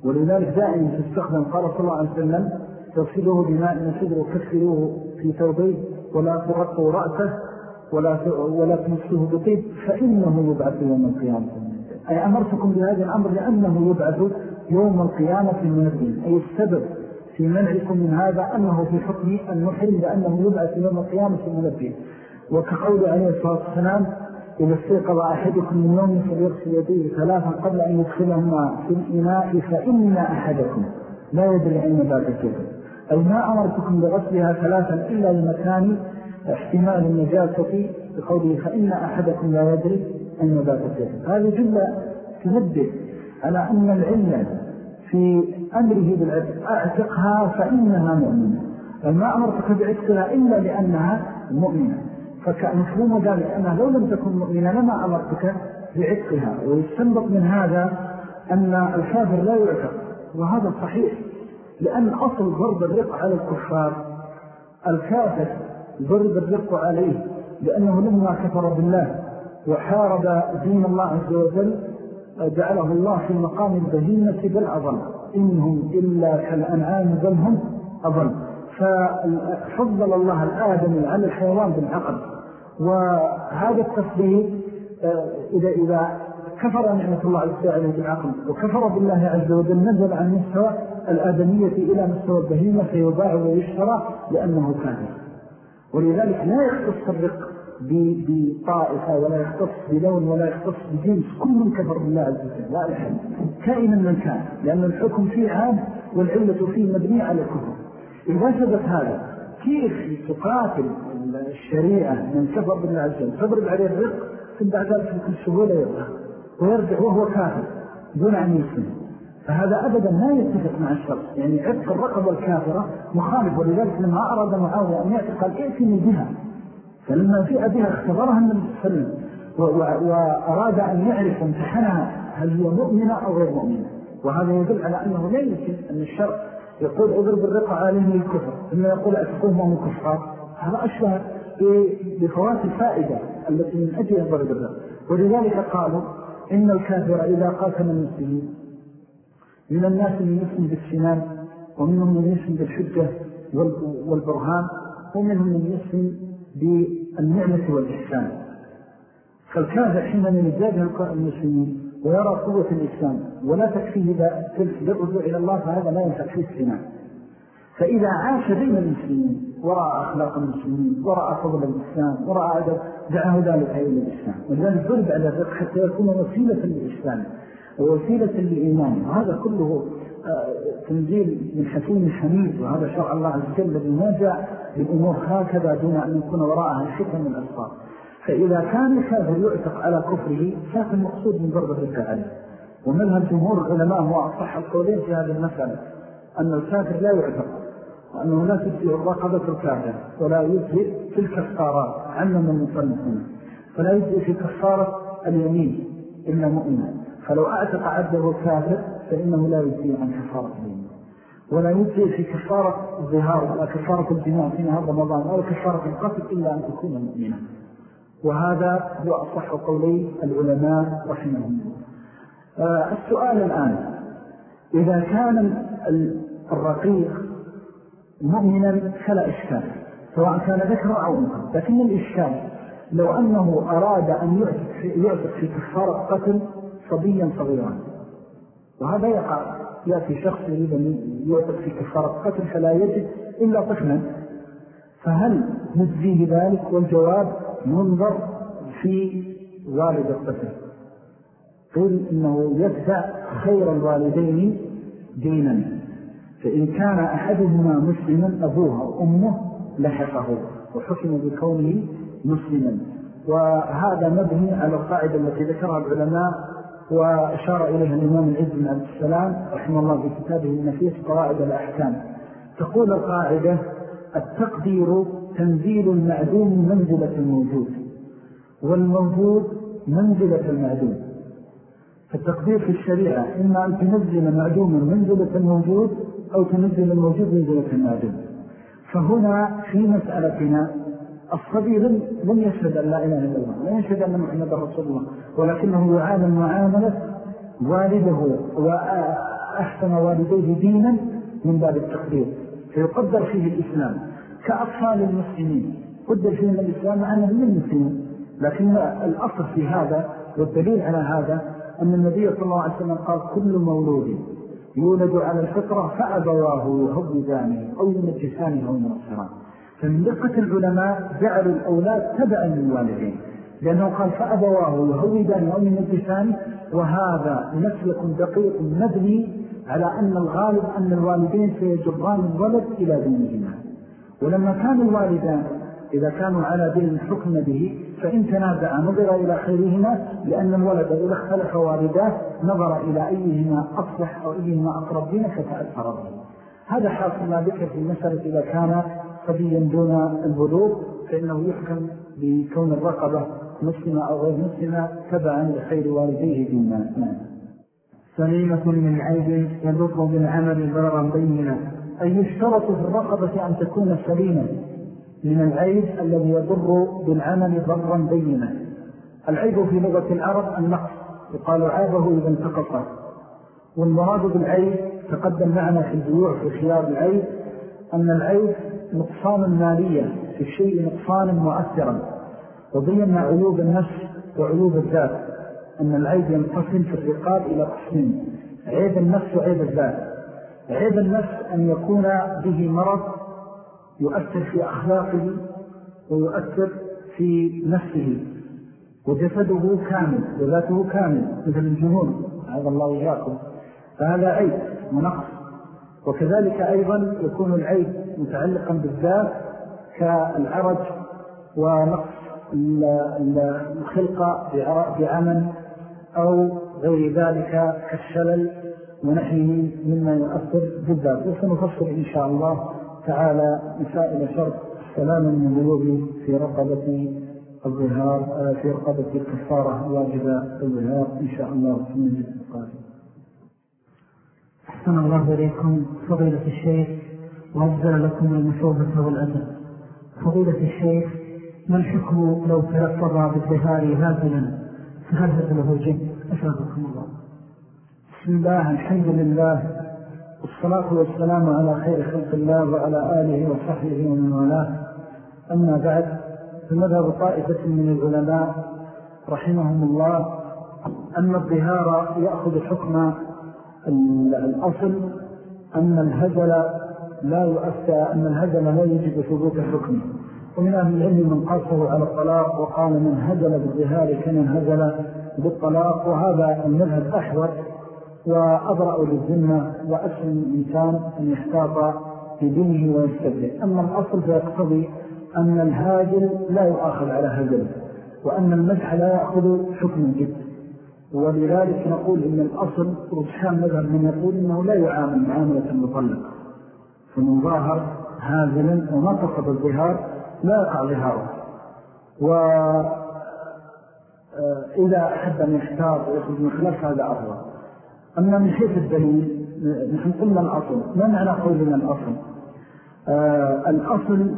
ولذلك دائما تستخدم قال صلى الله عليه وسلم تغسلوه بماء نسيب وكسروه في ثوبيه ولا ترقوا رأسه ولا ولا تمسوه بطيب فإنه يبعث يوم القيامة. أي أمرتكم بهذا الأمر لأنه يبعث يوم القيامة من الدين أي السبب في منعكم من هذا أنه في حكم المحرم لأنه يبعث يوم القيامة من الدين وكقول عليه الصلاة والسلام إذا استيقظ أحدكم من يوم فليغسل يديه ثلاثا قبل أن يدخلهما في الإناء فإن أحدكم. لا يدري ذات الكذب أي ما أمرتكم بغسلها ثلاثا إلا لمكان احتمال النجاسة بقوله فإن أحدكم لا يدري ذات الكذب هذه جملة تنبه على أن العلة في أمره بالعتق أعتقها فإنها مؤمنة. ما أمرتك بعتقها إلا لأنها مؤمنة. فكمفهوم ذلك أنها لو لم تكن مؤمنة لما أمرتك بعتقها ويستنبط من هذا أن الكافر لا يعتق وهذا صحيح لأن أصل ضرب الرق على الكفار الكافر ضرب الرق عليه لأنه لما كفر بالله وحارب دين الله عز وجل جعله الله في مقام البهيمة بل إنهم إلا كالأنعام بل هم أظل ففضل الله الآدم على الحيوان بالعقل. وهذا التفضيل آه، إذا, إذا كفر نعمة الله عز وجل بالعقل وكفر بالله عز وجل نزل عن مستوى الآدمية إلى مستوى البهيمة فيباع ويشترى لأنه كافر. ولذلك لا يختص الرق بطائفة ولا يختص بلون ولا يختص بجنس. كل من كفر بالله عز وجل لا أحد. كائنا من كان لأن الحكم فيه عام والعلة فيه مبنية على الكفر. إذا ثبت هذا كيف تقاتل الشريعة من كفر بالله عز وجل؟ تضرب عليه الرق ثم بعد ذلك بكل سهولة يرضى ويرجع وهو كافر دون أن يسلم. فهذا أبدا لا يتفق مع الشرط يعني عتق الرقبة الكافرة مخالف ولذلك لما أراد معاوية أن يعتق قال ائتني بها فلما جاء بها اختبرها النبي صلى الله عليه وسلم وأراد أن يعرف امتحنها هل هي مؤمنة أو غير مؤمنة. وهذا يدل على أنه لا يمكن أن الشرع يقول اضرب الرقع عليهم الكفر. ثم يقول أتقوم وهم كفار. هذا أشبه بفوات الفائدة التي من أجل ضرب الرقع ولذلك قالوا إن الكافر إذا قاتل المسلمين من الناس من يسمي بالسنان ومنهم من يسلم بالحجة والبرهان ومنهم من يسلم بالنعمة والإحسان. فالكافر حينما يجابه المسلمين ويرى قوة الإسلام. ولا تكفيه للرجوع إلى الله فهذا لا ينفع فيه السنان فإذا عاش بين المسلمين ورأى أخلاق المسلمين ورأى فضل الإسلام ورأى أدب دعاه ذلك إلى الإسلام. ولذلك ضرب على ذلك حتى يكون وسيلة للإسلام ووسيلة للإيمان. وهذا كله آه، تنزيل من حكيم حميد. وهذا شرع الله عز وجل الذي ما جاء بالأمور هكذا دون أن يكون وراءها حكم من الأسفار فإذا كان الكافر يعتق على كفره فهذا المقصود من ضربة الفعل ومنها جمهور العلماء هو أصح القولين في هذه المسألة أن الكافر لا يعتق وأنه لا تجزئ الرقبة الكافر ولا يجزئ في الكفارات عمم المصنفون فلا يجزئ في كفارة اليمين إلا مؤمنا فلو أعتق عبده الكافر فإنه لا يجزئ عن كفارة اليمين. ولا يجزئ في كفارة الظهار ولا كفارة الجماع في نهار رمضان ولا كفارة القتل إلا أن تكون مؤمنا وهذا هو أصح قولي العلماء رحمهم آه السؤال الآن إذا كان الرقيق مؤمنا فلا إشكال سواء كان ذكر أو أنثى. لكن الإشكال لو أنه أراد أن يعتق في كفارة قتل صبيا صغيرا وهذا يقع يأتي شخص يريد أن يعتق في كفارة قتل فلا يجد إلا طفلا فهل نجزيه ذلك؟ والجواب منظر في والد الطفل. قل إنه يدفع خير الوالدين دينا. فإن كان أحدهما مسلما أبوها وأمه لحقه وحكم بكونه مسلما. وهذا مبني على القاعدة التي ذكرها العلماء وأشار إليها الإمام العز بن عبد السلام رحمه الله في كتابه النفيس قواعد الأحكام. تقول القاعدة التقدير تنزيل المعدوم منزلة الموجود والموجود منزلة المعدوم. فالتقدير في الشريعة إما أن تنزل معدوما منزلة الموجود أو تنزل الموجود منزلة المعدوم. فهنا في مسألتنا الصبي لم يشهد أن لا إله إلا الله لا يشهد أن محمد رسول الله ولكنه يعامل معاملة والده وأحسن والديه دينا من باب التقدير. فيقدر فيه الإسلام. كأطفال المسلمين. قدر فيهم الإسلام مع أنهم من المسلمين. لكن الأصل في هذا والدليل على هذا أن النبي صلى الله عليه وسلم قال كل مولود يولد على الفطرة فأبواه يهودانه أو يمجسانه أو ينصران فمن دقة العلماء جعلوا الأولاد تبعا للوالدين. لأنه قال فأبواه يهودانه أو يمجسانه وهذا نسلك دقيق مبني على أن الغالب أن الوالدين سيجران الولد إلى دينهما. ولما كان الوالدان إذا كانوا على دين الحكم به فإن تنازع نظر إلى خيرهما لأن الولد إذا اختلف والداه نظر إلى أيهما أصلح أو أيهما أقرب دينه فتأثر به هذا حاصل ذكر في المسألة إذا كان صبيا دون البلوغ فإنه يحكم بكون الرقبة مسلمة أو غير مسلمة تبعا لخير والديه دينا. سليمة من عيب يضر بالعمل ضررا بينا أي يشترط في الرقبة أن تكون سليمة من العيب الذي يضر بالعمل ضرا بينا. العيب في لغة العرب النقص يقال عابه إذا انتقص. والمراد بالعيب تقدم معنا في البيوع في خيار العيب أن العيب نقصان مالية في الشيء نقصان مؤثرا. وبينا عيوب النفس وعيوب الذات أن العيب ينقسم في الرقاب إلى قسمين عيب النفس وعيب الذات. عيب النفس أن يكون به مرض يؤثر في أخلاقه ويؤثر في نفسه وجسده كامل وذاته كامل مثل الجنون هذا الله إياكم فهذا عيب ونقص. وكذلك أيضا يكون العيب متعلقا بالذات كالعرج ونقص الخلقة بعمل أو غير ذلك كالشلل. ونحيه مما يؤثر بالذات. وسنفصل إن شاء الله تعالى مسائل شرط سلام من الغيوب في رقبة الظهار آه، في رقبة الكفارة الواجبة الظهار إن شاء الله في المجلس القادم أحسن الله إليكم. فضيلة الشيخ وأفضل لكم المشوبة والأدب. فضيلة الشيخ ما الحكم لو تلفظ بالظهار هازلا؟ فهل له جن أسألكم الله. بسم الله الحمد لله والصلاة والسلام على خير خلق الله وعلى آله وصحبه ومن والاه. أما بعد فمذهب طائفة من العلماء رحمهم الله أن الظهار يأخذ حكم الأصل أن الهزل لا يؤثى أن الهزل لا يجب ثبوت حكمه ومن أهل العلم من قاصه على الطلاق وقال من هزل بالظهار كمن هزل بالطلاق وهذا المذهب أحوط وأبرأ للذمة وأسلم الإنسان أن يحتاط بدينه ويستبدل. أما الأصل فيقتضي أن الهاجل لا يؤخذ على هزل وأن المدح لا يأخذ حكم جد ولذلك نقول إن الأصل رجحان مذهب من يقول إنه لا يعامل معاملة المطلق فمن ظاهر هازلا وما تصب الظهار لا يقع ظهاره. وإذا أحب أن يحتاط ويخرج من خلاف هذا أفضل. أما من حيث الدليل نحن قلنا الأصل. ما معنى قولنا الأصل؟ آه الأصل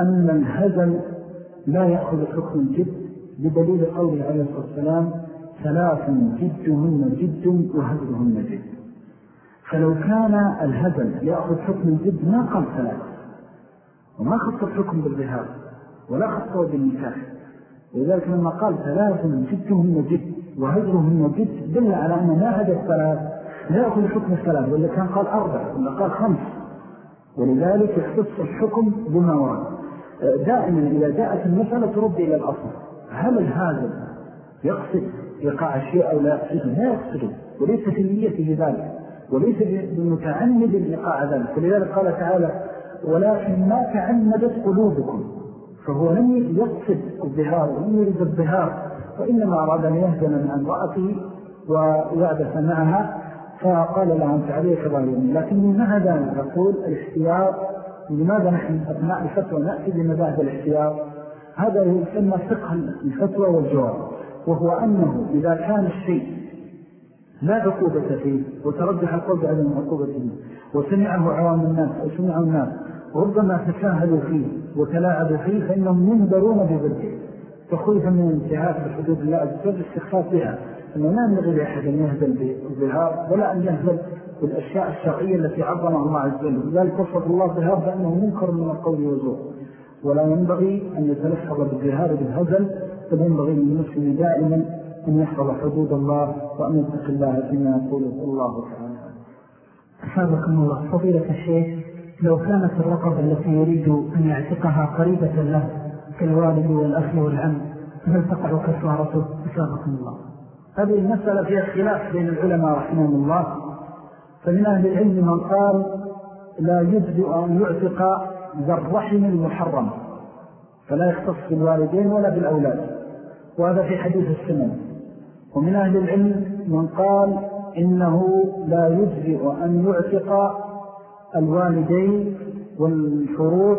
أن الهزل لا يأخذ حكم جد بدليل قوله عليه الصلاة والسلام ثلاث جدهن جد وهزلهن جد. فلو كان الهزل يأخذ حكم الجد ما قال ثلاث. وما خص الحكم بالذهاب ولا خصه بالنكاح. ولذلك لما قال ثلاث جدهن جد وهجرهن جد دل على أنه ما هذا الثلاث لا يأخذ حكم الثلاث ولا كان قال أربع ولا قال خمس. ولذلك يختص الحكم بما ورد. دائما إذا جاءت المسألة ترد إلى الأصل. هل الهازل يقصد إيقاع الشيء أو لا؟ لا يقصده وليس في نيته ذلك وليس بمتعمد إيقاع ذلك. فلذلك قال تعالى ولكن ما تعمدت قلوبكم. فهو لم يقصد الظهار ولم يريد الظهار. وإنما أراد أن يهدن من أمرأته ويعبث معها فقال لها أنت عليك ظالمين لكن من هذا نقول الاحتياط لماذا نحن أثناء الفتوى نأتي بمباهد الاحتياط هذا يسمى فقه الفتوى والجواب وهو أنه إذا كان الشيء لا عقوبة فيه وترجح القول بعدم عقوبة فيه وسمعه عوام الناس وسمعه الناس وربما تشاهدوا فيه وتلاعبوا فيه فإنهم ينذرون بضده. تخويفا من الانتهاك بحدود الله وجل استخفاف بها. أنه لا ينبغي لأحد أن يهزل بالظهار ولا أن يهزل بالأشياء الشرعية التي عظمها الله عز وجل. لذلك وصف الله الظهار بأنه منكر من القول وزور ولا ينبغي أن يتلفظ بالظهار بالهزل بل ينبغي للمسلم دائما أن يحفظ حدود الله وأن يتق الله فيما يقوله الله تعالى. أحابكم الله. فضيلة الشيخ لو كانت الرقبة التي يريد أن يعتقها قريبة له كالوالد والأخ والعم هل تقع كفارته أحابكم الله؟ هذه المسألة فيها خلاف بين العلماء رحمهم الله فمن أهل العلم من قال لا يجزئ أن يعتق ذا الرحم المحرم فلا يختص بالوالدين ولا بالأولاد. وهذا في حديث السنن. ومن أهل العلم من قال إنه لا يجزئ أن يعتق الوالدين والفروع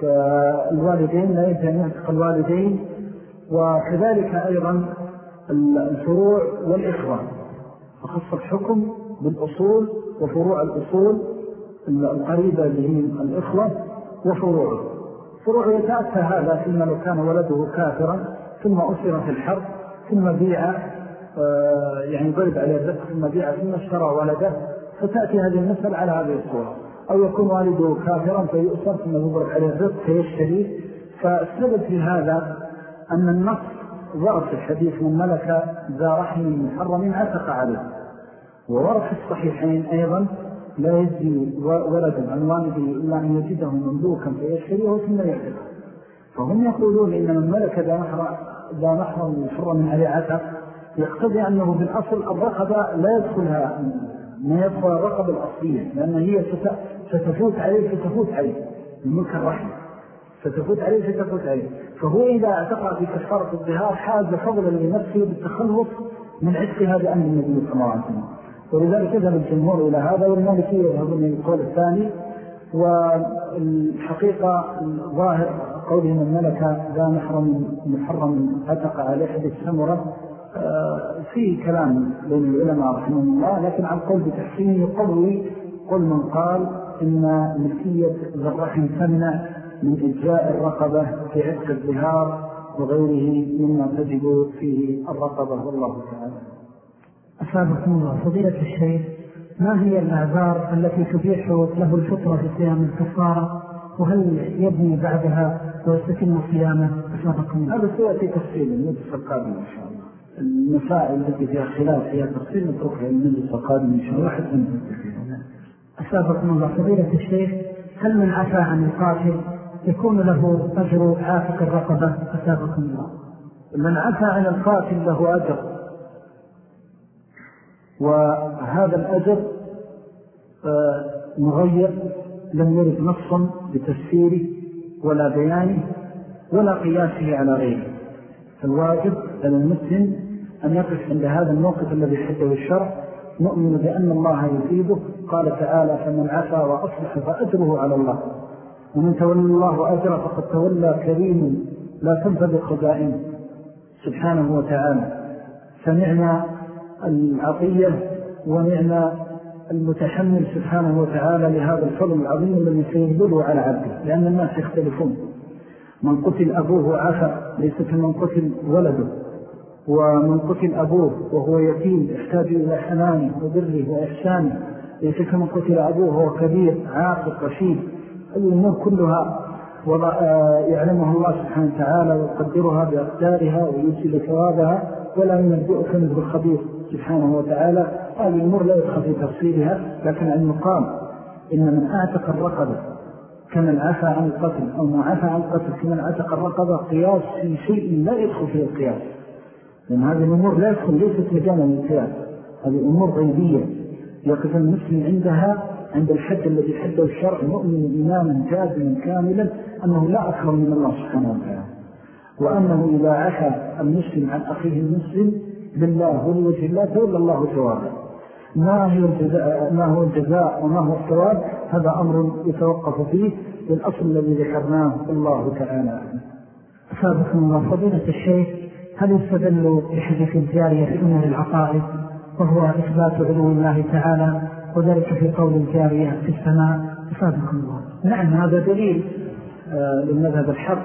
كالوالدين لا يجزئ أن يعتق الوالدين. وكذلك أيضا الفروع والإخوة. فخص الحكم بالأصول وفروع الأصول القريبة به الإخوة وفروعه. فروع يتأتى هذا فيما لو كان ولده كافرا ثم أسر في الحرب ثم بيع آه، يعني ضرب عليه الرزق ثم بيع ثم اشترى ولده. فتأتي هذه المسألة على هذه الصورة. أو يكون والده كافرا فيؤسر ثم يضرب عليه الرزق فيشتري فالسبب في هذا أن النص ورد في الحديث من ملك ذا رحم محرم عتق عليه. وورد في الصحيحين أيضا لا يجزي ولدا عن والده إلا أن يجده مملوكا فيشتريه ثم يعتق فهم يقولون إن من ملك ذا محرم محرم عليه عتق يقتضي أنه بالأصل الرقبة لا يدخلها ما يدخل الرقبة الأصلية لأن هي ستفوت عليه ستفوت عليه. الملك الرحم ستفوت عليه ستفوت عليه. فهو إذا اعتقى في كفارة الظهار حاز فضلا لنفسه بالتخلص من عتقها بأمر النبي صلى الله عليه وسلم. ولذلك يذهب الجمهور إلى هذا والمالكية يذهبون إلى القول الثاني. والحقيقة ظاهر قوله من ملك ذا محرم محرم عتق عليه حديث سمرة آه، في كلام بين العلماء رحمه الله لكن عن قول بتحسينه يقضي قل من قال. إن ملكية ذرح تمنع من إجزاء الرقبة في عتق الظهار وغيره مما تجد فيه الرقبة. والله تعالى. أسابقكم الله. فضيلة الشيخ ما هي الأعذار التي تبيح له الفطرة في صيام الكفارة؟ وهل يبني بعدها ويستتم صيامه؟ أسابقكم هذا سيأتي تفصيل المجلس القادم إن شاء الله. المسائل التي فيها خلاف فيها تفصيل نتركها المجلس القادم إن شاء الله. حتى أسابقكم الله فضيلة الشيخ هل من عفى عن القاتل يكون له أجر عافق الرقبة؟ أسابقكم الله. من عفى عن القاتل له أجر. وهذا الأجر آه، مغير لم يرد نصا بتفسيره ولا بيانه ولا قياسه على غيره. فالواجب على المسلم أن يقف عند هذا الموقف الذي حده الشرع نؤمن بأن الله يفيده. قال تعالى فمن عفى وأصلح فأجره على الله. ومن تولى الله أجره فقد تولى كريم لا تنفذ خزائنه سبحانه وتعالى. فنعم العطية ونعم المتحمل سبحانه وتعالى لهذا الفضل العظيم الذي سينبله على عبده. لأن الناس يختلفون. من قتل أبوه عفا ليس كمن قتل ولده. ومن قتل أبوه وهو يتيم يحتاج إلى حنانه وبره وإحسانه ليس كمن قتل أبوه وهو كبير عاقق رشيد. الأمور كلها يعلمها الله سبحانه وتعالى ويقدرها بأقدارها ويجزل ثوابها ولا ينبئك مثل الخبير سبحانه وتعالى. هذه الأمور لا يدخل في تفصيلها لكن أن يقام إن من أعتق الرقبة كمن عفى عن القتل أو ما عفى عن القتل كمن أعتق الرقبة قياس في شيء لا يدخل فيه القياس. لأن هذه الأمور لا يدخل ليست مجانا للقياس هذه أمور غيبية. يقف المسلم عندها عند الحد الذي حده الشرع مؤمن إيمانا جازما كاملا أنه لا أكرم من الله سبحانه وتعالى. وأنه إذا عفى المسلم عن أخيه المسلم بالله ولوجه الله تولى الله جوابه ما, هي الجزاء ما هو الجزاء وما هو الثواب؟ هذا أمر يتوقف فيه للأصل الذي ذكرناه الله تعالى سابقا الله فضيلة الشيخ هل يستدل بحديث الجارية في أمر العقائد وهو إثبات علو الله تعالى وذلك في قول الجارية في السماء؟ سابقا الله. نعم هذا دليل آه، للمذهب الحق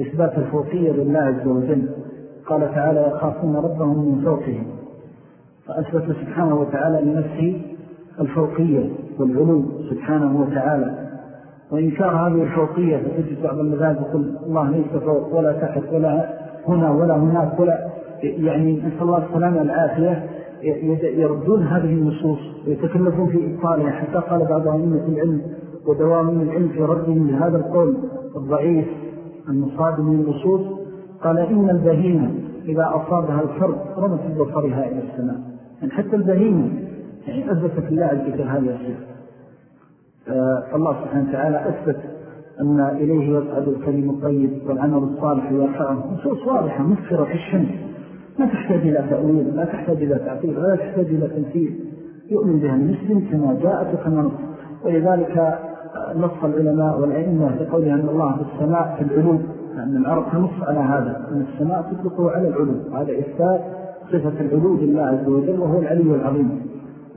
إثبات الفوقية لله عز وجل. قال تعالى يخافون ربهم من فوقهم. فأثبت سبحانه وتعالى لنفسه الفوقية والعلو سبحانه وتعالى. وإنكار هذه الفوقية فتجد بعض المذاهب يقول الله ليس فوق ولا تحت ولا هنا ولا هناك ولا يعني نسأل الله السلامة العافية يردون هذه النصوص ويتكلفون في إبطالها حتى قال بعض أئمة العلم ودوام العلم في ردهم لهذا القول الضعيف المصاد من النصوص. قال إن البهيمة إذا أصابها الفرد رمت ببصرها إلى السماء. يعني حتى البهيمة يعني أثبتت الله عز وجل هذه الصفة. فالله سبحانه وتعالى أثبت أن إليه يصعد الكلم الطيب والعمل الصالح يرفعه نصوص واضحة مكسرة في الشمس. ما تحتاج إلى تأويل لا تحتاج إلى تعطيل ولا تحتاج إلى تنفيذ. يؤمن بها المسلم كما جاءت وكما نص ولذلك نص العلماء والأئمة بقولها أن الله في السماء في العلوم. لأن العرب تنص على هذا أن السماء تطلقه على العلو هذا إثبات صفة العلو لله عز وجل وهو العلي العظيم.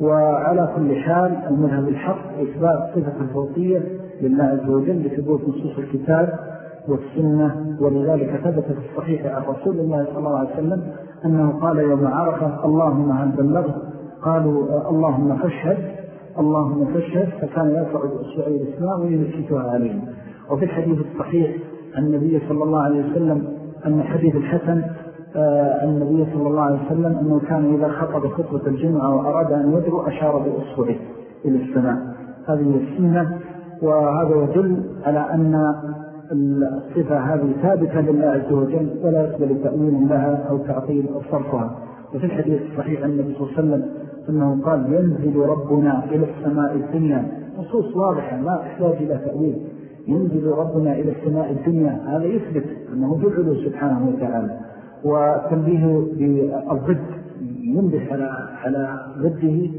وعلى كل حال المذهب الحق إثبات صفة الفوقية لله عز وجل لثبوت نصوص الكتاب والسنة ولذلك ثبت في الصحيح عن رسول الله صلى الله عليه وسلم أنه قال يوم عرفة اللهم هل بلغت؟ قالوا اللهم فاشهد اللهم فاشهد. فكان يرفع بأسبوعي الإسلام وينكتها عليهم. وفي الحديث الصحيح عن النبي صلى الله عليه وسلم أن حديث الحسن آه، النبي صلى الله عليه وسلم أنه كان إذا خطب خطبة الجمعة وأراد أن يدعو أشار بأسفره إلى السماء. هذه السنة وهذا يدل على أن الصفة هذه ثابتة لله عز وجل ولا يقبل تأويل لها أو تعطيل أو صرفها. وفي الحديث الصحيح عن النبي صلى الله عليه وسلم أنه قال ينزل ربنا إلى السماء الدنيا. نصوص واضحة لا تحتاج إلى تأويل. ينزل ربنا إلى السماء الدنيا. هذا يثبت أنه جعله سبحانه وتعالى. وتنبيه بالضد ينبه على على ضده.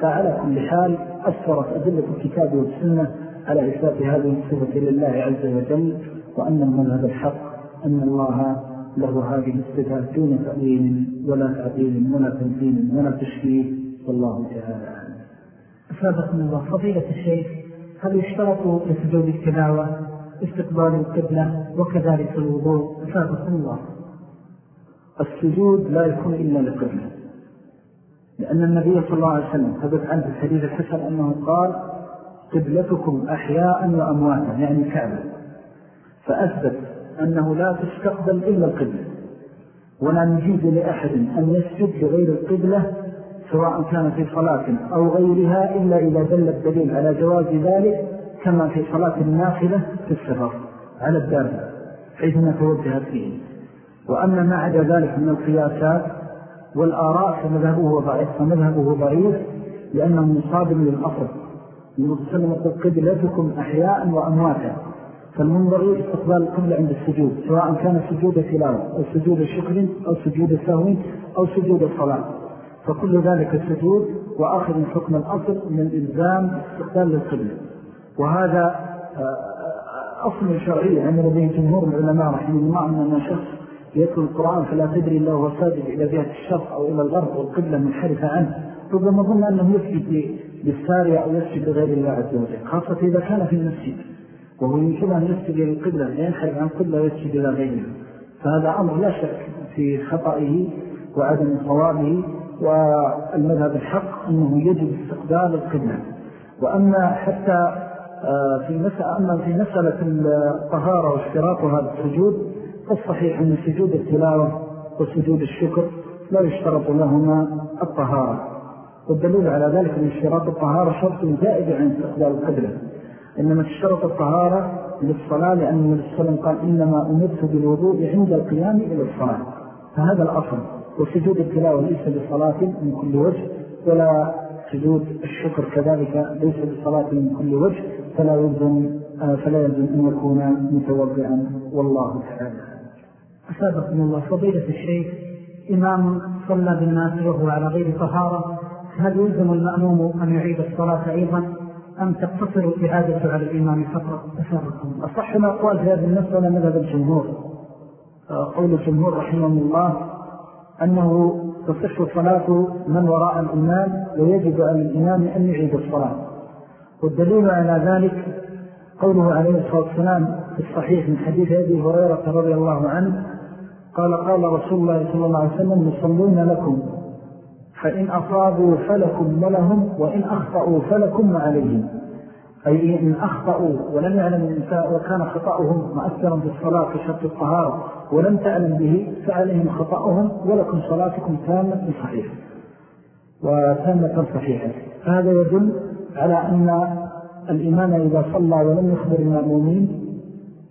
فعلى كل حال أثرت أدلة الكتاب والسنة على إثبات هذه الصفة لله عز وجل وأن المذهب الحق أن الله له هذه الصفة دون تأويل ولا تعديل ولا تنزيل ولا تشكيل والله تعالى أسابقنا الله فضيلة الشيخ هل يشترط لسجود التلاوة استقبال القبلة وكذلك الوضوء؟ أسابقنا الله. السجود لا يكون إلا لقبلة لأن النبي صلى الله عليه وسلم ثبت عنه في الحديث الحسن أنه قال قبلتكم أحياء وأمواتا يعني كعبة. فأثبت أنه لا تستقبل إلا القبلة. ولا نجيز لأحد أن يسجد لغير القبلة سواء كان في صلاة أو غيرها إلا إذا دل الدليل على جواز ذلك كما في صلاة الناخلة في السفر على الدابة حيثما توجهت فيه وأما ما عدا ذلك من القياسات والآراء فمذهبه ضعيف فمذهبه ضعيف لأنه مصادم للأصل. النبي صلى قبلتكم أحياء وأمواتا. فالمنظر استقبال القبلة عند السجود سواء كان سجود تلاوة أو سجود شكر أو سجود سهو أو سجود الصلاة فكل ذلك السجود وآخر حكم الأصل من الإلزام استقبال للقبلة وهذا آه، أصل شرعي عند لديه جمهور العلماء رحمه الله أن شخص يتلو القرآن فلا تدري الله هو ساجد إلى جهة الشرق أو إلى الغرب والقبلة منحرفة عنه. ربما ظن أنه يسجد للسارية أو يسجد لغير الله عز وجل خاصة إذا كان في المسجد. وهو يمكن أن يسجد إلى القبلة ينحرف عن قبلة ويسجد إلى غيره فهذا أمر لا شك في خطئه وعدم صوابه والمذهب الحق أنه يجب استقبال القبلة. وأما حتى آه، في مسألة, أما في مسألة الطهارة واشتراطها بالسجود فالصحيح أن سجود التلاوة وسجود الشكر لا يشترط لهما الطهارة. والدليل على ذلك أن اشتراط الطهارة شرط زائد عن استقبال القبلة إنما اشترط الطهارة للصلاة لأن النبي صلى الله عليه وسلم قال إنما أمرت بالوضوء عند القيام إلى الصلاة. فهذا الأصل. وسجود التلاوة ليس بصلاة من كل وجه ولا سجود الشكر كذلك ليس بصلاة من كل وجه فلا يلزم فلا يلزم أن يكون متوضعا والله تعالى. أسابقكم الله. فضيلة الشيخ إمام صلى بالناس وهو على غير طهارة هل يلزم المأموم أن يعيد الصلاة أيضا أم تقتصر الإعادة على الإمام فقط أسابقكم. أصح ما قال في هذه المسألة مذهب الجمهور. قول الجمهور رحمه الله أنه تصح صلاة من وراء الإمام ويجب على الإمام أن يعيد الصلاة. والدليل على ذلك قوله عليه الصلاة والسلام في الصحيح من حديث أبي هريرة رضي الله عنه قال قال رسول الله صلى الله عليه وسلم يصلون لكم. فإن أصابوا فلكم ولهم وإن أخطأوا فلكم عليهم أي إن أخطأوا ولم يعلم الإنساء وكان خطأهم مؤثرا في الصلاة في شرط الطهارة ولم تعلم به فعليهم خطأهم ولكم صلاتكم تامة صحيحة. وتامة صحيحة. هذا يدل على أن الإمام إذا صلى ولم يخبر المأمومين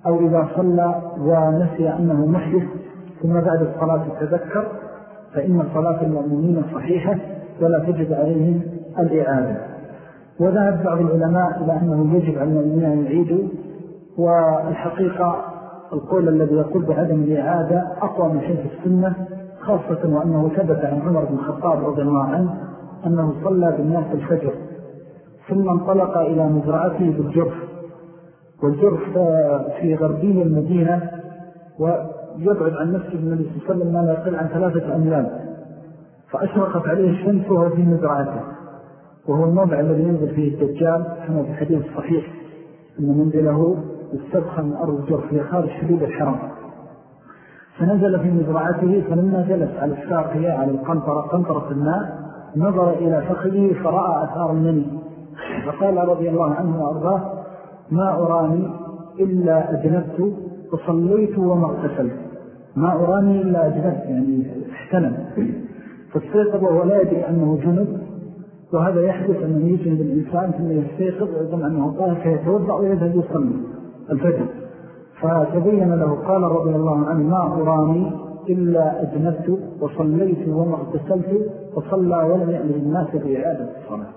أو إذا صلى ونسي أنه محدث ثم بعد الصلاة تذكر فإن صلاة المؤمنين صحيحة ولا تجد عليهم الإعادة. وذهب بعض العلماء إلى أنه يجب على المؤمنين أن يعيدوا والحقيقة القول الذي يقول بعدم الإعادة أقوى من حيث السنة خاصة وأنه ثبت عن عمر بن الخطاب رضي الله عنه أنه صلى بالناس الفجر ثم انطلق إلى مزرعته بالجرف. والجرف في غربي المدينة ويبعد عن نفسه النبي صلى الله عليه وسلم ما لا يقل عن ثلاثة أميال فأشرقت عليه الشمس وهو في مزرعته. وهو الموضع الذي ينزل فيه الدجال كما في الحديث الصحيح. أن منزله استبخى من أرض الجرف في خارج حدود الحرم فنزل في مزرعته فلما جلس على الساقية على القنطرة قنطرة الماء نظر إلى فخذه فرأى أثار المني. فقال رضي الله عنه وأرضاه ما أراني إلا أجنبت وصليت وما اغتسلت. ما أراني إلا أجنبت يعني احتلم. فاستيقظ وهو لا يدري أنه جنب وهذا يحدث أنه يجن الإنسان ثم يستيقظ ويظن أنه طاهر فيتوضع ويذهب يصلي الفجر. فتبين له قال رضي الله عنه ما أراني إلا أجنبت وصليت وما اغتسلت وصلى ولم يأمر الناس بإعادة الصلاة.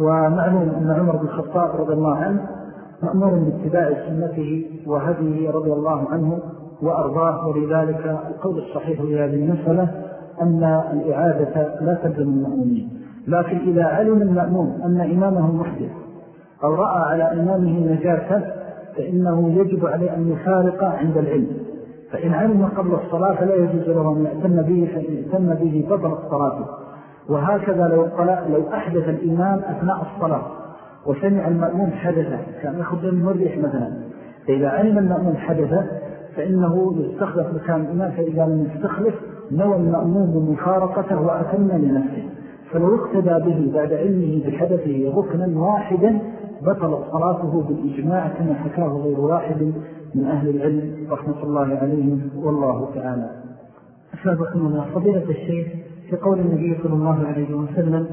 ومعلوم أن عمر بن الخطاب رضي الله عنه مأمور باتباع سنته وهديه رضي الله عنه وأرضاه ولذلك القول الصحيح لهذه المسألة أن الإعادة لا تلزم المأمومين لكن إذا علم المأموم أن إمامه محدث أو رأى على إمامه نجاسة فإنه يجب عليه أن يفارق عند العلم. فإن علم قبل الصلاة فلا يجوز له أن يأتم به فإن يأتم به بطلت صلاته. وهكذا لو, لو أحدث الإمام أثناء الصلاة وسمع المأموم حدثا كان يأخذ المريح مثلا. فإذا علم المأموم حدثا فإنه يستخلف مكان الإمام فإذا لم يستخلف نوى المأموم بمفارقته وأتم لنفسه. فلو اقتدى به بعد علمه بحدثه ركنا واحدا بطلت صلاته بالإجماع كما حكاه غير واحد من أهل العلم. رحمة الله عليهم. والله تعالى. أسابقنا الله. فضيلة الشيخ في قول النبي صلى الله عليه وسلم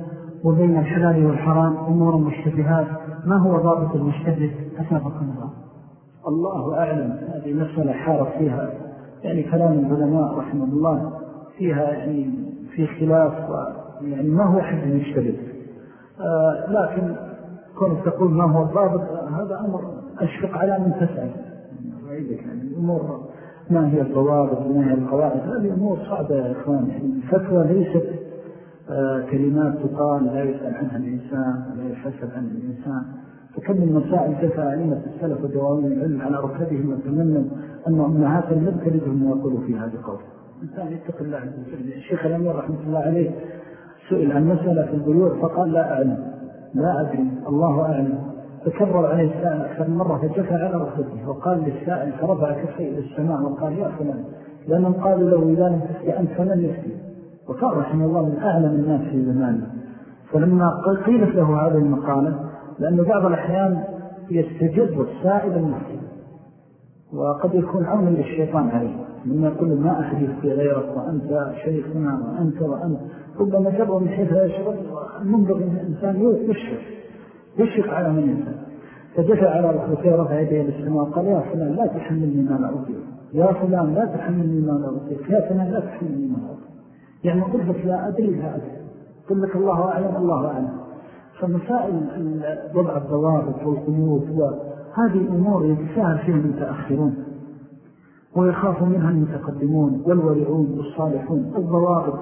وبين الحلال والحرام أمور مشتبهات ما هو ضابط المشتبه؟ أسابقنا الله. الله أعلم. هذه مسألة حارت فيها يعني كلام العلماء رحمه الله فيها يعني في خلاف يعني ما هو حد يشتبه. آه لكن كنت تقول ما هو الضابط هذا أمر أشفق على من تسأل يعني الأمور ما هي الضوابط وما هي القواعد هذه أمور صعبة يا إخوان. يعني الفتوى ليست آه كلمات تقال لا يسأل عنها الإنسان ولا يحسب عن الإنسان. فكم من مسائل كفى علمة السلف ودوام العلم على ركبهم وتمنى أن أمهات لم تلدهم ويقولوا في هذا القول. إنسان يتق الله عز وجل. الشيخ الأمير رحمة الله عليه سئل عن مسألة في البيوع فقال لا أعلم. لا أدري. الله أعلم. تكرر عليه السائل أكثر مرة فجفى على رخبته وقال للسائل فرفع كفه إلى السماء وقال يا فلان لأنهم قالوا له إذا لم تفتي أنت فمن يفتي وكان رحمه الله من أعلم الناس في زمانه. فلما قيلت له هذه المقالة لأنه بعض الأحيان يستجد السائل المفتي وقد يكون عونا للشيطان عليه. من يقول ما أحدث في غيرك وأنت شيخنا وأنت وأنت. ربما جروا من حيث يشغل منظر الإنسان يشفق. يشفق على من ينسى فجفع على رخوته رفع يديه للسماء وقال يا فلان لا تحملني ما لا أطيق. يا فلان لا تحملني ما لا أطيق. يا فلان لا تحملني ما لا أطيق. يعني قلت لا أدري لا أدري. قل لك الله أعلم الله أعلم. فمسائل وضع الضوابط والقيود وهذه أمور يتساهل فيها المتأخرون ويخاف منها المتقدمون والورعون والصالحون. الضوابط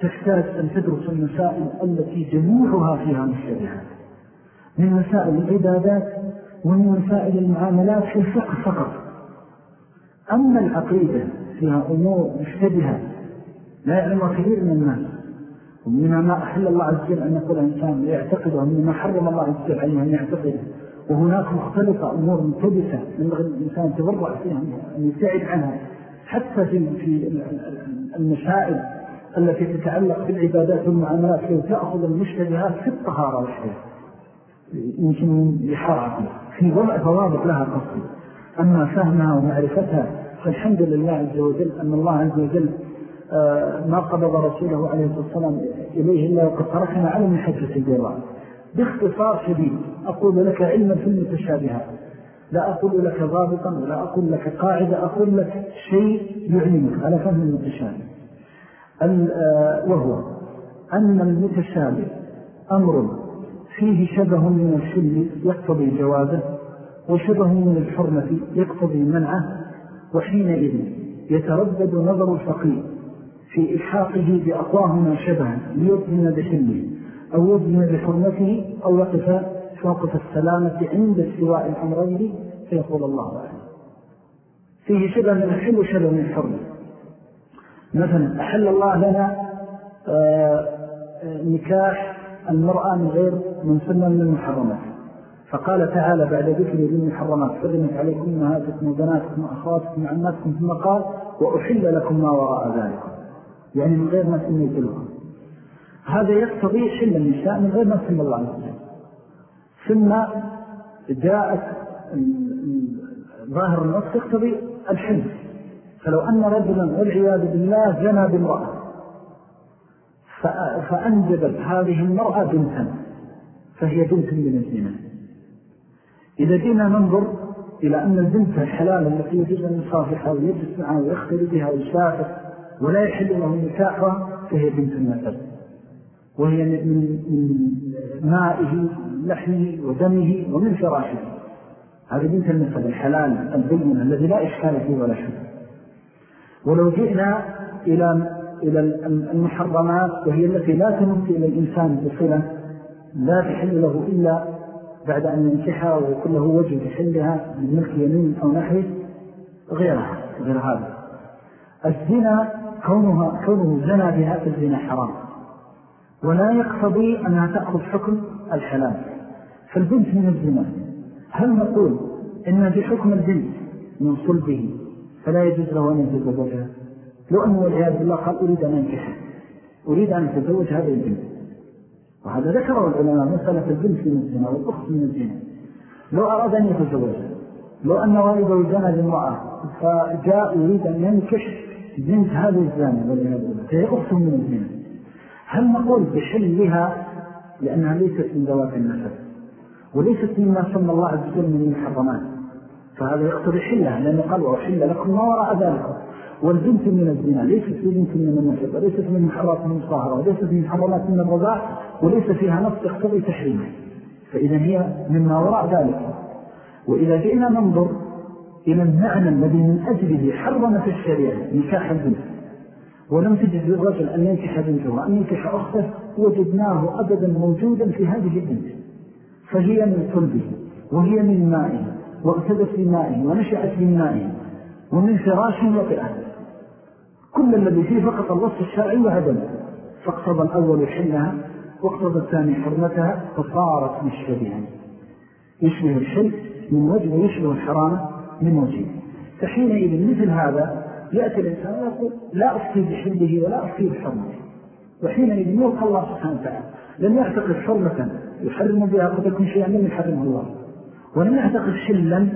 تحتاج أن تدرس المسائل التي جموعها فيها مشتبهات. من مسائل العبادات ومن مسائل المعاملات في الفقه فقط. أما العقيدة فيها أمور مشتبهة لا يعلمها كثير من الناس. ومنها ما أحل الله عز وجل أن يقول الإنسان يعتقده ومما حرم الله عز وجل عليه أن يعتقده. وهناك مختلفة أمور مختلفة ينبغي الإنسان تبرع فيها أن يبتعد عنها. حتى في, في المسائل التي تتعلق بالعبادات والمعاملات لو تأخذ المشتبهات في الطهارة وحده يمكن يحرع في وضع ضوابط لها قصد أما فهمها ومعرفتها فالحمد لله عز وجل أن الله عز وجل ما قبض رسوله عليه الصلاة والسلام إليه إلا وقد تركنا على محجة البيضاء باختصار شديد أقول لك علما في المتشابهات لا أقول لك ضابطا ولا أقول لك قاعدة أقول لك شيء يعلمك على فهم المتشابه. آه، وهو أن المتشابه أمر فيه شبه من الحل يقتضي جوازه وشبه من الحرمة يقتضي منعه وحينئذ يتردد نظر الفقيه في إلحاقه بأقواهما شبها ليضمن بحله أو يضمن بحرمته أو يقف موقف السلامة عند استواء الأمرين فيقول الله أعلم. فيه شبه من الحل وشبه من الحرمة مثلا أحل الله لنا آه، نكاح المرأة من غير من سنة من المحرمات. فقال تعالى بعد ذكر للمحرمات حرمت عليكم أمهاتكم وبناتكم وأخواتكم وعماتكم ثم قال وأحل لكم ما وراء ذلك يعني من غير ما سميت لكم هذا يقتضي حل النساء من غير ما سمى الله عليه ثم جاءت ظاهر النص يقتضي الحل. فلو أن رجلا والعياذ بالله جنى بامرأة فأنجبت هذه المرأة بنتا فهي بنت من الزنا. إذا جينا ننظر إلى أن البنت الحلال التي يجب أن يصافحها ويجلس معها ويختلي بها ويسافر ولا يحل له نكاحها فهي بنت النسب. وهي من مائه لحمه ودمه ومن فراشه. هذه بنت النسب الحلال البين الذي لا إشكال فيه ولا شيء ولو جئنا إلى إلى المحرمات وهي التي لا تمت إلى الإنسان بصلة لا تحل له إلا بعد أن ينكحها ويكون له وجه تحلها من ملك يمين أو نحوه غيرها غير هذا. الزنا كونها كونه زنا بهذا الزنا حرام. ولا يقتضي أنها تأخذ حكم الحلال. فالبنت من الزنا. هل نقول إن بحكم البنت من صلبه فلا يجوز له أن يتزوجها لو أنه والعياذ بالله قال أريد أن أنكحها أريد أن أتزوج هذه البنت. وهذا ذكره العلماء مسألة البنت من الزنا والأخت من الزنا. لو أراد أن يتزوج لو أن والده زنى للمرأة فجاء يريد أن ينكش بنت هذه الزانة فهي أخت من الزنا هل نقول بحلها لأنها ليست من ذوات النسب؟ وليست مما سمى الله عز وجل من المحرمات. فهذا يقتضي حلها لأنه قال وحل لكم ما وراء ذلك والبنت من الزنا ليست بنت من النسب وليست من محرمات من الصهرة وليست من محرمات من الرضاع وليس فيها نص يقتضي تحريمها. فإذا هي مما وراء ذلك. وإذا جئنا ننظر إلى المعنى الذي من أجله حرمت الشريعة نكاح البنت. ولم تجد للرجل أن ينكح بنته وأن ينكح أخته وجدناه أبدا موجودا في هذه البنت. فهي من قلبه وهي من مائه واغتدت بمائه ونشأت من مائه ومن فراش وطئة. كل الذي فيه فقط الوصف الشرعي وعدم. فاقتضى الأول حلها واقتضى الثاني حرمتها فصارت مشتبها يشبه الشيء من وجه ويشبه الحرام من وجه فحينئذ مثل هذا يأتي الإنسان ويقول لا أفتي بحله ولا أفتي بحرمته وحينئذ يلقى الله سبحانه وتعالى. لم يعتقد حرمة يحرم بها قد يكون شيئا لم يحرمه الله. ولم يعتقد حلا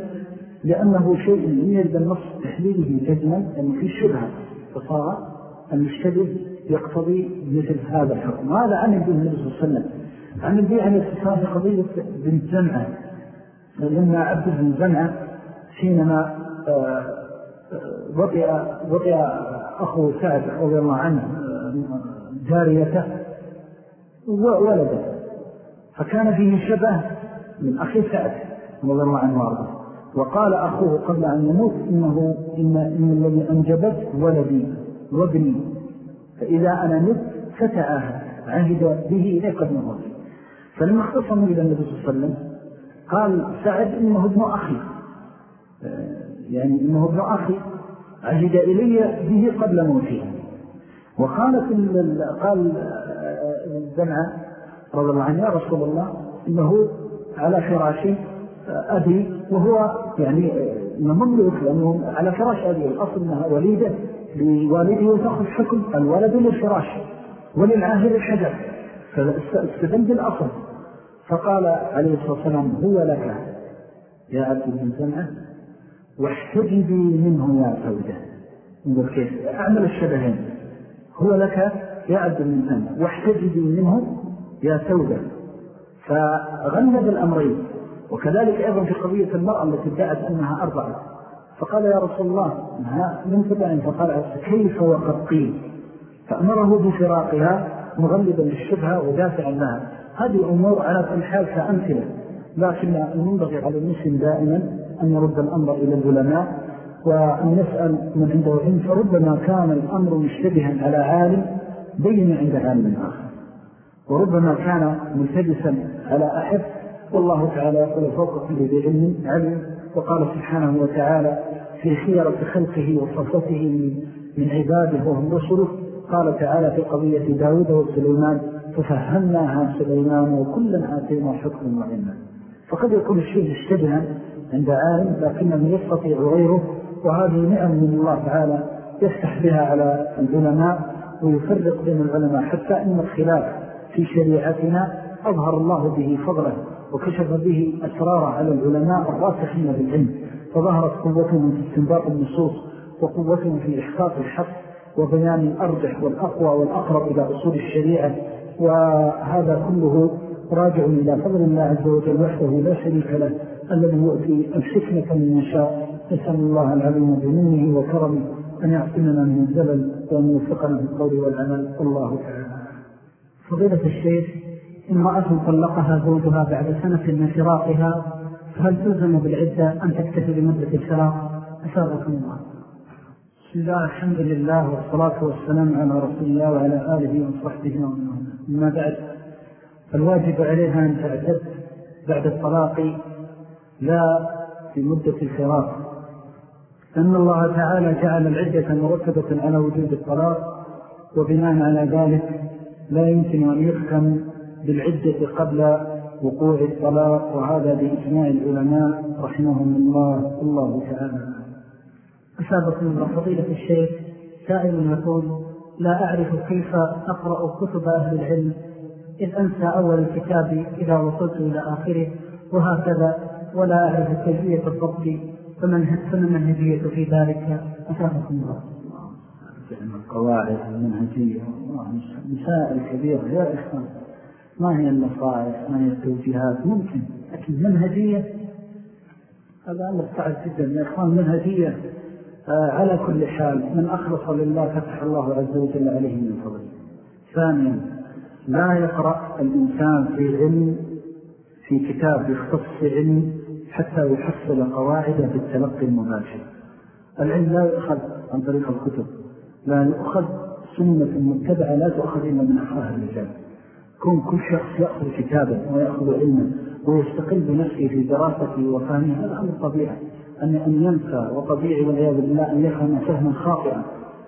لأنه شيء لم يجد النص تحليله جزما لأنه في شبهة. فصار المشتبه يقتضي مثل هذا الحكم. وهذا عن الدين النبي صلى الله عليه وسلم؟ عن عن الاتصال في قضية بنت زمعة. لما عبد بن زمعة حينما وطئ وطئ أخو سعد رضي الله عنه جاريته وولده. فكان فيه شبه من أخي سعد رضي الله عنه وارضه وقال أخوه قبل أن يموت إنه إن, إن الذي أنجبت ولدي وابني. فإذا أنا مت فتعاها عهد به إليه قد نموت فلما اختصموا إلى النبي صلى الله عليه وسلم قال سعد إنه ابن أخي. يعني إنه ابن أخي عهد إلي به قبل موته وقالت قال الزمعة رضي الله عنه يا رسول الله إنه على فراشي أبي وهو يعني مملوك لأنه على فراش أبي. الأصل أنها وليدة لوالده وتأخذ حكم الولد للفراش وللعاهر الحجر. فاستدل بالأصل فقال عليه الصلاة والسلام هو لك. يا عبد بن سمعة واحتجبي منه يا سودة انظر كيف؟ أعمل الشبهين. هو لك يا عبد بن سمعة واحتجبي منه يا سودة فغلب الأمرين. وكذلك أيضا في قضية المرأة التي ادعت أنها أربعة. فقال يا رسول الله إنها من تبعين فقال كيف وقد قيل؟ فأمره بفراقها مغلبا للشبهة ودافعا لها. هذه أمور على كل حال كأمثلة لكن ينبغي على المسلم دائما أن يرد الأمر إلى العلماء وأن يسأل من عنده علم فربما كان الأمر مشتبها على عالم بين عند عالم آخر. وربما كان ملتبسا على أحد والله تعالى يقول فوق كل ذي علم علم وقال سبحانه وتعالى في خيرة خلقه وصفته من عباده وهم رسله قال تعالى في قضية داود وسليمان ففهمناها سليمان وكلا آتينا حكم وعلما. فقد يكون الشيء مشتبها عند عالم لكنه يستطيع غيره وهذه نعم من الله تعالى يفتح بها على العلماء ويفرق بين العلماء حتى إن الخلاف في شريعتنا أظهر الله به فضله وكشف به أسرار على العلماء الراسخين بالعلم فظهرت قوتهم في استنباط النصوص وقوتهم في إحقاق الحق وبيان الأرجح والأقوى والأقرب إلى أصول الشريعة. وهذا كله راجع إلى فضل الله عز وجل وحده لا شريك له. الذي يؤتي الحكمة من يشاء. نسأل الله العليم بمنه وكرمه أن يعصمنا من الزلل وأن يوفقنا القول والعمل. الله تعالى. فضيلة الشيخ امرأة طلقها زوجها بعد سنة من فراقها فهل تلزم بالعدة أن تكتفي بمدة الفراق؟ أسابقكم الله. بسم الله الحمد لله والصلاة والسلام على رسول الله وعلى آله وصحبه ومن ما بعد فالواجب عليها أن تعتد بعد الطلاق لا في مدة الفراق أن الله تعالى جعل العدة مرتبة على وجود الطلاق وبناء على ذلك لا يمكن أن يحكم بالعدة قبل وقوع الطلاق وهذا بإجماع العلماء رحمهم الله الله تعالى أسابق من فضيلة الشيخ سائل يقول لا أعرف كيف أقرأ كتب أهل العلم؟ إذ أنسى أول الكتاب إذا وصلت إلى آخره وهكذا ولا أعرف كيفية الضبط فمن المنهجية في ذلك؟ أفاقكم الله. القواعد المنهجية مسائل كبيرة يا إخوان. ما هي النصائح؟ ما هي التوجيهات؟ ممكن لكن منهجية؟ هذا أمر صعب جدا يا إخوان. منهجية آه، على كل حال من أخلص لله فتح الله عز وجل عليه من فضله. ثانيا لا يقرأ الإنسان في علم في كتاب يختص علم حتى يحصل قواعده بالتلقي المباشر. العلم لا يؤخذ عن طريق الكتب لا يؤخذ سنة متبعة لا تؤخذ إلا من أخاها الرجال. كون كل شخص يأخذ كتابا ويأخذ علما ويستقل بنفسه في دراسته وفهمه هذا أمر طبيعي. أن أن ينسى وطبيعي والعياذ بالله أن يفهم فهما خاطئا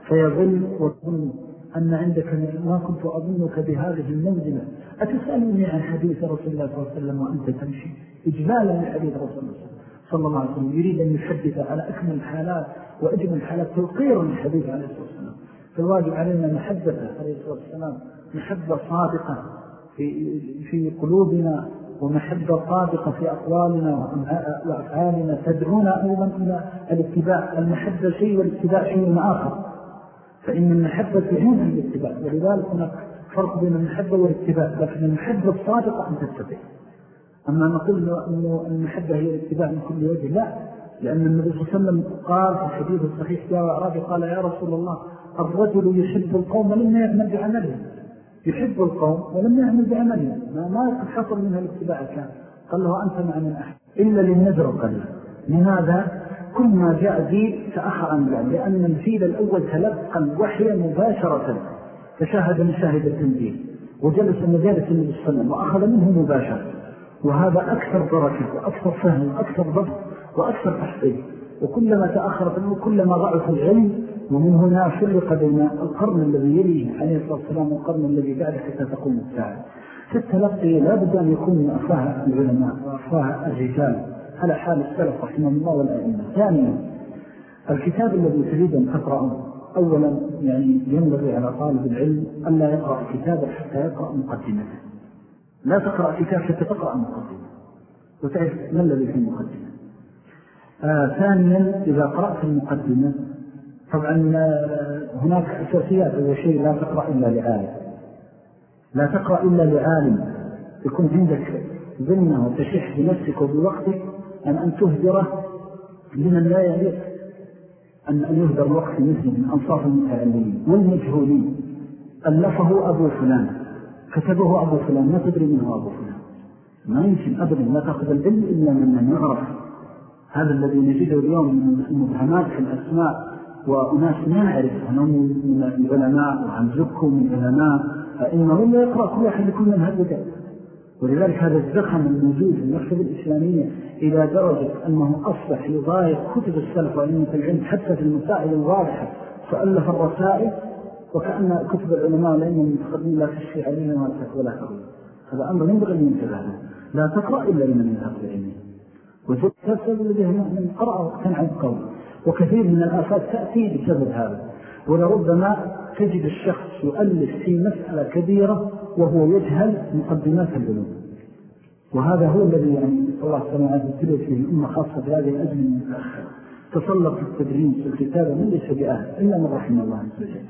فيظل وظن أن عندك ما كنت أظنك بهذه المنزلة. أتسألني عن حديث رسول الله صلى الله عليه وسلم وأنت تمشي؟ إجلالا لحديث رسول الله صلى الله عليه وسلم. يريد أن يحدث على أكمل الحالات وأجمل الحالات توقيرا للحديث عليه الصلاة والسلام. فالواجب علينا محبته عليه الصلاة والسلام محبة صادقة في, في قلوبنا ومحبة صادقة في أقوالنا وأفعالنا تدعونا أيضا إلى الاتباع. المحبة شيء والاتباع شيء آخر. فإن المحبة تجوز الاتباع ولذلك هناك فرق بين المحبة والاتباع لكن المحبة الصادقة أن تتبع. أما نقول أنه المحبة هي الاتباع من كل وجه لا لأن النبي صلى الله عليه وسلم قال في الحديث الصحيح جاء أعرابي قال يا رسول الله الرجل يحب القوم لم يعمل بعمله. يحب القوم ولم يعمل بعمله. ما, ما حصل منها الاتباع كان. قال له أنت مع من أحد إلا للنذر قال لماذا؟ كل ما جاء ذي تأخر عن ذلك لأن الفيل الأول تلقى الوحي مباشرة. فشاهد مشاهد التنزيل وجلس مجالس النبي صلى الله عليه وسلم وأخذ منه مباشرة. وهذا أكثر بركة وأكثر فهم وأكثر ضبط وأكثر تحقيق. وكلما تأخر منه كلما ضعف العلم ومن هنا فرق بين القرن الذي يليه عليه الصلاة والسلام والقرن الذي بعد حتى تقوم الساعة. في التلقي لا بد أن يكون من أفاه العلماء وأفاه الرجال. على حال السلف رحمه الله والأئمة. ثانيا الكتاب الذي تريد أن تقرأه أولا يعني ينبغي على طالب العلم أن لا يقرأ كتابه حتى يقرأ مقدمته. لا تقرأ كتاب حتى تقرأ مقدمة وتعرف ما الذي في المقدمة. آه ثانيا إذا قرأت المقدمة طبعا آه هناك أساسيات. أول شيء لا تقرأ إلا لعالم. لا تقرأ إلا لعالم. يكون عندك ذنة وتشح بنفسك وبوقتك أن أن تهدره لمن لا يليق أن يهدر الوقت مثل من أنصاف المتعلمين والمجهولين. ألفه أبو فلان. كتبه أبو فلان. ما تدري منه أبو فلان. ما يمكن أبدا. لا تأخذ العلم إلا من من يعرف. هذا الذي نجده اليوم من المبهمات في الأسماء. وأناس ما أنهم من العلماء. وعن زكوا من العلماء. فإنه لا يقرأ كل واحد لكل من هذا ولذلك هذا الزخم الموجود في المكتب الإسلامية إلى درجة أنه أصبح يضايق كتب السلف وإنة العلم حتى في المسائل الواضحة. فألف الرسائل وكأن كتب العلماء لأنهم المتخذين لا تشفي عليهم ولا ولا تقول هذا أمر ينبغي أن ينتبه لا تقرأ إلا لمن يذهب بعلمه وجدت الذي من قرأ واقتنع القول. وكثير من الآفات تأتي بسبب هذا. ولربما تجد الشخص يؤلف في مسألة كبيرة وهو يجهل مقدمات العلوم وهذا هو الذي يعني صلى الله عليه وسلم ابتلت فيه الأمة خاصة في هذه الأزمة المتأخرة تسلط التدريس والكتابة من ليس بأهل إلا من رحم الله عز وجل.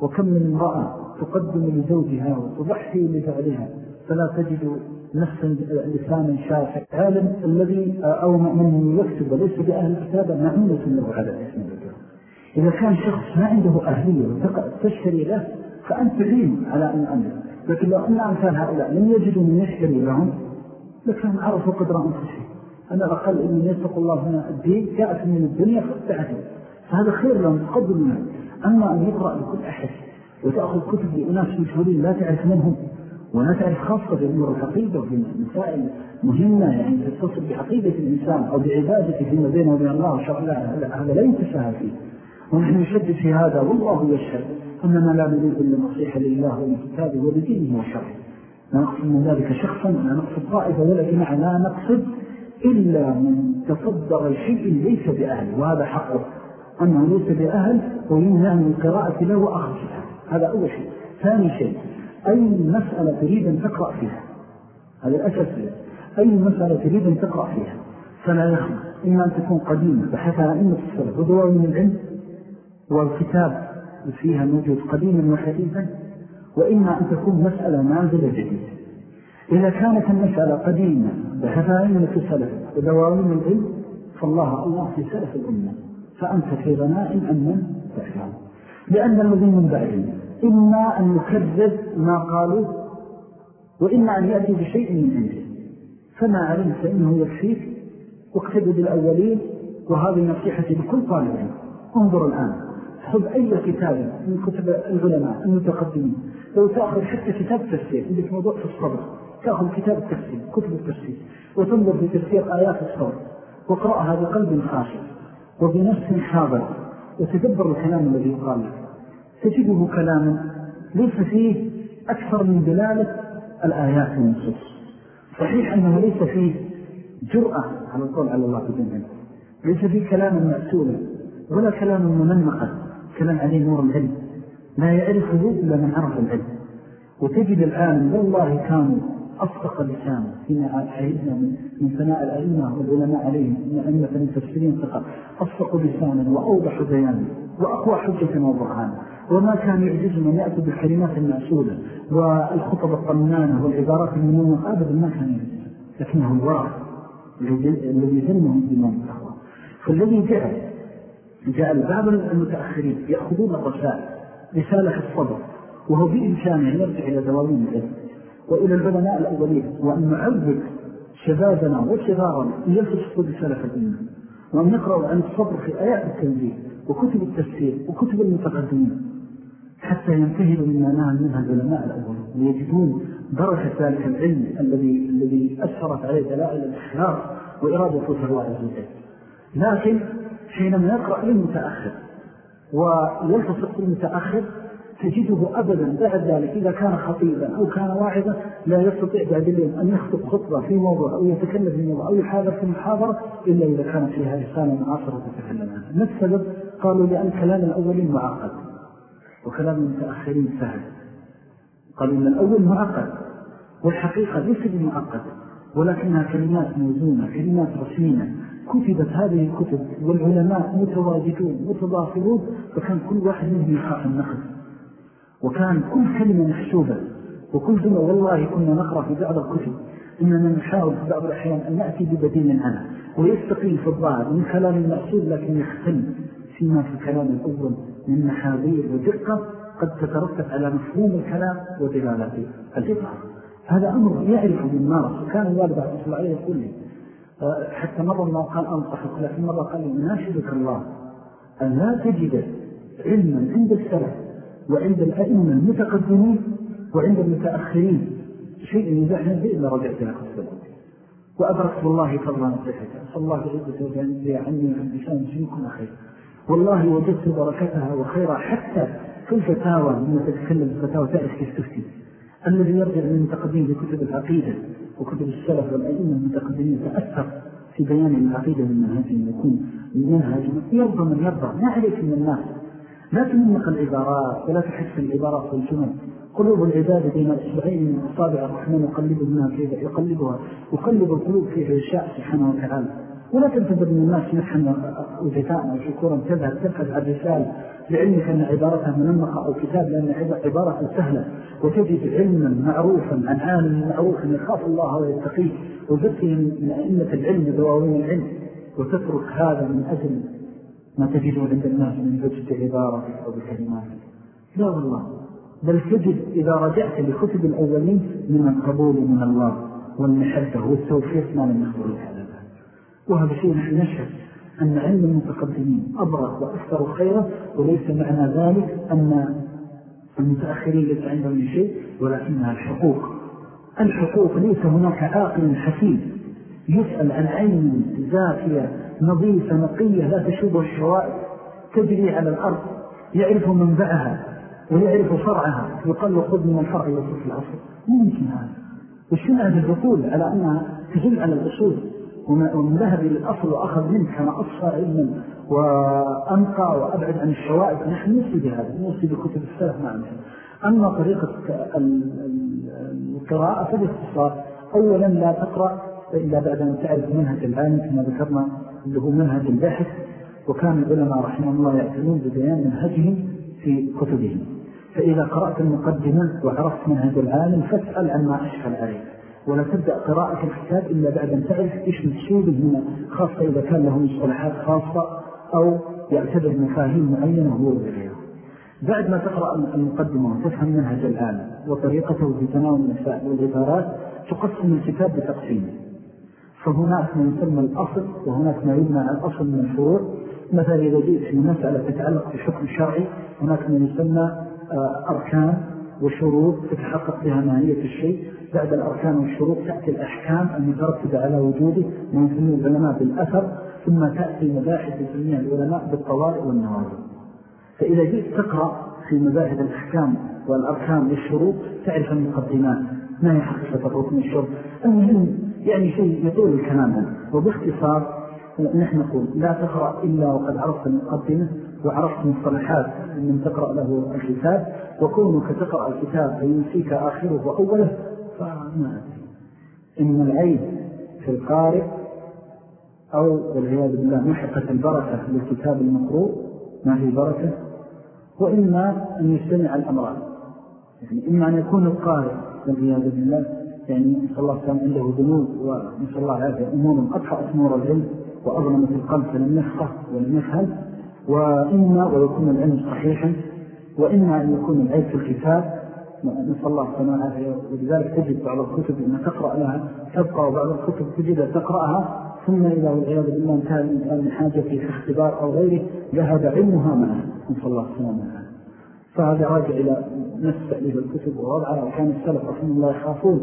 وكم من امرأة تقدم لزوجها وتضحي لفعلها فلا تجد نفسا لسانا شافع. عالم الذي أو مؤمن يكتب وليس بأهل الكتابة معونة له على الاسم إذا كان شخص ما عنده أهلية وتشتري له فأنت تعين على أن أمر لكن لو أن أمثال هؤلاء لم يجدوا من يشتري لهم لكان عرفوا قدر أنفسهم. أنا أقل إن يسبق الله هنا الدين جاءت من الدنيا فاستعجوا فهذا خير لهم تقدم منه أما أن يقرأ لكل أحد وتأخذ كتب لأناس مشهورين لا تعرف منهم ولا تعرف خاصة في أمور الحقيقة وفي مسائل مهمة يعني تتصل بحقيقة الإنسان أو بعبادته فيما بينه وبين الله وشرع هذا لا ينتساها فيه. ونحن نشدد في هذا والله يشهد. أننا لا نريد إلا نصيحة لله ولكتابه ولدينه وشرعه لا نقصد من ذلك شخصا لا نقصد طائفة ولا جماعة لا نقصد إلا من تصدر شيء ليس بأهل وهذا حقه. أنه ليس بأهل ويمنع من القراءة له وأخذ هذا أول شيء. ثاني شيء أي مسألة تريد أن تقرأ فيها؟ هذا الأساس أي مسألة تريد أن تقرأ فيها؟ فلا يخلق إما أن تكون قديمة بحثها أئمة السلف ودواء من العلم والكتاب. فيها موجود قديما وحديثا وإما أن تكون مسألة نازلة جديدة. إذا كانت المسألة قديمة بحثها أئمة السلف ودواء من العلم فالله الله في سلف الأمة. فأنت في غناء أمن تحفظ لأن الذين من بعدهم إما أن يكذب ما قالوا وإما أن يأتي بشيء من عنده. فما علمت فإنه يكفيك؟ واقتدوا بالأولين وهذه نصيحتي لكل طالب انظر الآن. خذ أي كتاب من كتب العلماء المتقدمين. لو تأخذ حتى كتاب تفسير عندك موضوع في الصبر. تأخذ كتاب التفسير كتب التفسير وتنظر في تفسير آيات الصبر واقرأها بقلب خاشع وبنفس حاضر وتدبر الكلام الذي يقال تجده كلاما ليس فيه أكثر من دلالة الآيات والنصوص. صحيح أنه ليس فيه جرأة على القول على الله بدون ليس فيه كلام مأسولا ولا كلام منمقا. كلام عليه نور العلم. لا يعرفه إلا من عرف العلم. وتجد الآن والله كانوا أصدق لسانه فيما عهدنا من ثناء الأئمة والعلماء عليهم. من أئمة المتفسرين فقط أصدق لسانا وأوضح بيانا وأقوى حجة وبرهانا. وما كان يعجزنا من يأتي بالكلمات المأسولة والخطب الطمنانة والعبارات المنونة أبدا ما كان يعجزنا لكنه الورع الذي ذنهم بما التقوى فالذي جعل جعل بعض المتأخرين يأخذون الرسائل رسالة الصبر وهو بإمكانه يرجع إلى دوامين العلم وإلى العلماء الأولين وأن نعذب شبابنا وشبارنا يلتفقوا بسلف الأمة وأن نقرأ عن الصبر في آيات التنزيل وكتب التفسير وكتب المتقدمين حتى ينتهلوا مما نهى منها العلماء الأولين ويجدون درجة ذلك العلم الذي الذي أسفرت عليه دلائل الإخلاص وإرادة الله عز وجل. لكن حينما يقرأ للمتأخر ويلتصق بالمتأخر تجده أبدا بعد ذلك إذا كان خطيبا أو كان واعظا لا يستطيع بعد اليوم أن يخطب خطبة في موضوع أو يتكلم في موضوع أو يحاضر في محاضرة إلا إذا كانت فيها رسالة معاصرة تتكلم عنها. ما السبب؟ قالوا لأن كلام الأولين معقد وكلام المتأخرين سهل. قالوا إن الأول معقد والحقيقة ليس بمعقد ولكنها كلمات موزونة كلمات رسمينة كتبت هذه الكتب والعلماء متواجدون متضافرون فكان كل واحد منهم يخاف النخل. وكان كل كلمة محسوبة. وكل جملة والله كنا نقرأ في بعض الكتب إننا نحاول في بعض الأحيان أن نأتي ببديل عنها ويستقيم في الظاهر من كلام المأسول لكن يختل فيما في الكلام الأول من محاضير ودقة قد تترتب على مفهوم الكلام ودلالة الإظهار. هذا أمر يعرف من مارس وكان الوالد عبد الله عليه يقول لي حتى مرة ما قال أنصحك لكن مرة قال ناشدك الله أن لا تجد علما عند السلف وعند الأئمة المتقدمين وعند المتأخرين شيء يزحن به إلا رجعت إلى قصة وأدركت والله فضلا نصيحته أسأل الله بعزة وجانبه عني عن بشان فيكم خير. والله وجدت بركتها وخيرا حتى في الفتاوى لما تتكلم الفتاوى تعرف كيف تفتي. الذي يرجع من المتقدمين في كتب العقيدة وكتب السلف والأئمة المتقدمين تأثر في بيان العقيدة من منهجهم يكون منهج يرضى من يرضى. ما عليك من الناس؟ لا تنمق العبارات ولا تحس العبارات والجمل قلوب العباد بين الإصبعين من أصابع الرحمن يقلب منها كيف يقلبها يقلب القلوب كيف يشاء سبحانه وتعالى. ولا تنتظر من الناس نحن وجفاء وشكورا. تذهب تبحث عن رسالة لعلمك أن عبارتها منمقة أو كتاب لأن عبارة سهلة. وتجد علما معروفا عن عالم معروف يخاف الله ويتقيه وذكي من أئمة العلم ودواوين العلم. وتترك هذا من أجل ما تجده عند الناس من وجد عبارة أو بكلمات لا والله. بل تجد إذا رجعت لكتب الأولين من القبول من الله. والمحبة والتوفيق ما لم يخبر هذا. وهذا شيء نحن نشهد أن علم المتقدمين أبرك وأكثر خيرا وليس معنى ذلك أن المتأخرين ليس عندهم شيء ولكنها الحقوق. الحقوق ليس هناك عاقل حسين يسأل عن عين زاكية نظيفة نقية لا تشوبه الشوائب تجري على الأرض يعرف منبعها ويعرف فرعها يقال له خذ من الفرع في الأصل ممكن هذا. والشنع بالرقول على أنها تجل على الأصول. ومن ذهب إلى الأصل وأخذ منه كان أصفى علما وأنقى وأبعد عن الشوائب. نحن نوصي بهذا نوصي بكتب السلف معنا أما طريقة القراءة فالاختصار أولا لا تقرأ إلا بعد أن تعرف منهج العالم كما ذكرنا اللي هو منهج البحث وكان العلماء رحمه الله يعتنون ببيان منهجهم في كتبهم. فإذا قرأت المقدمة وعرفت منهج العالم فاسأل عما أشكل عليه ولا تبدأ قراءة الكتاب إلا بعد أن تعرف إيش مقصوده هنا خاصة إذا كان له مصطلحات خاصة أو يعتبر مفاهيم معينة هو وغيره بعد ما تقرأ المقدمة وتفهم منهج العالم وطريقته في تناول المسائل والعبارات تقسم الكتاب بتقسيمه فهناك ما يسمى الأصل وهناك ما يبنى على الأصل من الفروع مثلا إذا جئت في مسألة تتعلق بحكم شرعي هناك ما يسمى آه، أركان وشروط تتحقق بها ماهية الشيء. بعد الأركان والشروط تأتي الأحكام المترتبة على وجوده ويسمى العلماء بالأثر ثم تأتي مباحث يسميها العلماء بالطوارئ والنوازل فإذا جئت تقرأ في مباحث الأحكام والأركان والشروط تعرف المقدمات ما هي حقيقة الركن الشرط المهم يعني شيء يطول الكلام وباختصار نحن نقول لا تقرأ إلا وقد عرفت المقدمة وعرفت مصطلحات من تقرأ له الكتاب وكونك تقرأ الكتاب فينسيك آخره وأوله فما أدري. إن العيب في القارئ أو والعياذ بالله محقة البركة للكتاب المقروء ما هي بركة؟ وإما أن يستمع الأمران. يعني إما أن يكون القارئ والعياذ بالله يعني نسأل الله سلام عنده ذنوب ونسأل الله عافية أمور أطفأت نور العلم وأظلمت القلب فلم يفقه ولم يفهم. وإما ويكون العلم صحيحا وإما أن يكون العيب في الكتاب. نسأل الله عافية ولذلك تجد بعض الكتب أن تقرأ لها تبقى وبعض الكتب تجد تقرأها ثم إذا والعياذ بالله انتهى من حاجة في اختبار أو غيره ذهب علمها معه. نسأل الله عافية فهذا راجع إلى نفس تأليف الكتب ووضعها وكان السلف رحمه الله يخافون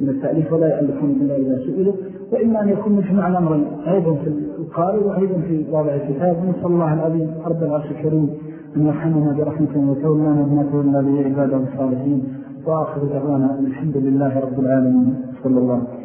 من التأليف ولا يألفون إلا إذا سئلوا. وإما أن يكون مجمع الأمرين أيضا في القارئ وأيضا في وضع الكتاب. نسأل الله العظيم رب العرش الكريم أن يرحمنا برحمته وتولانا بما تولى به عباده الصالحين. وآخر دعوانا الحمد لله رب العالمين. صلى الله عليه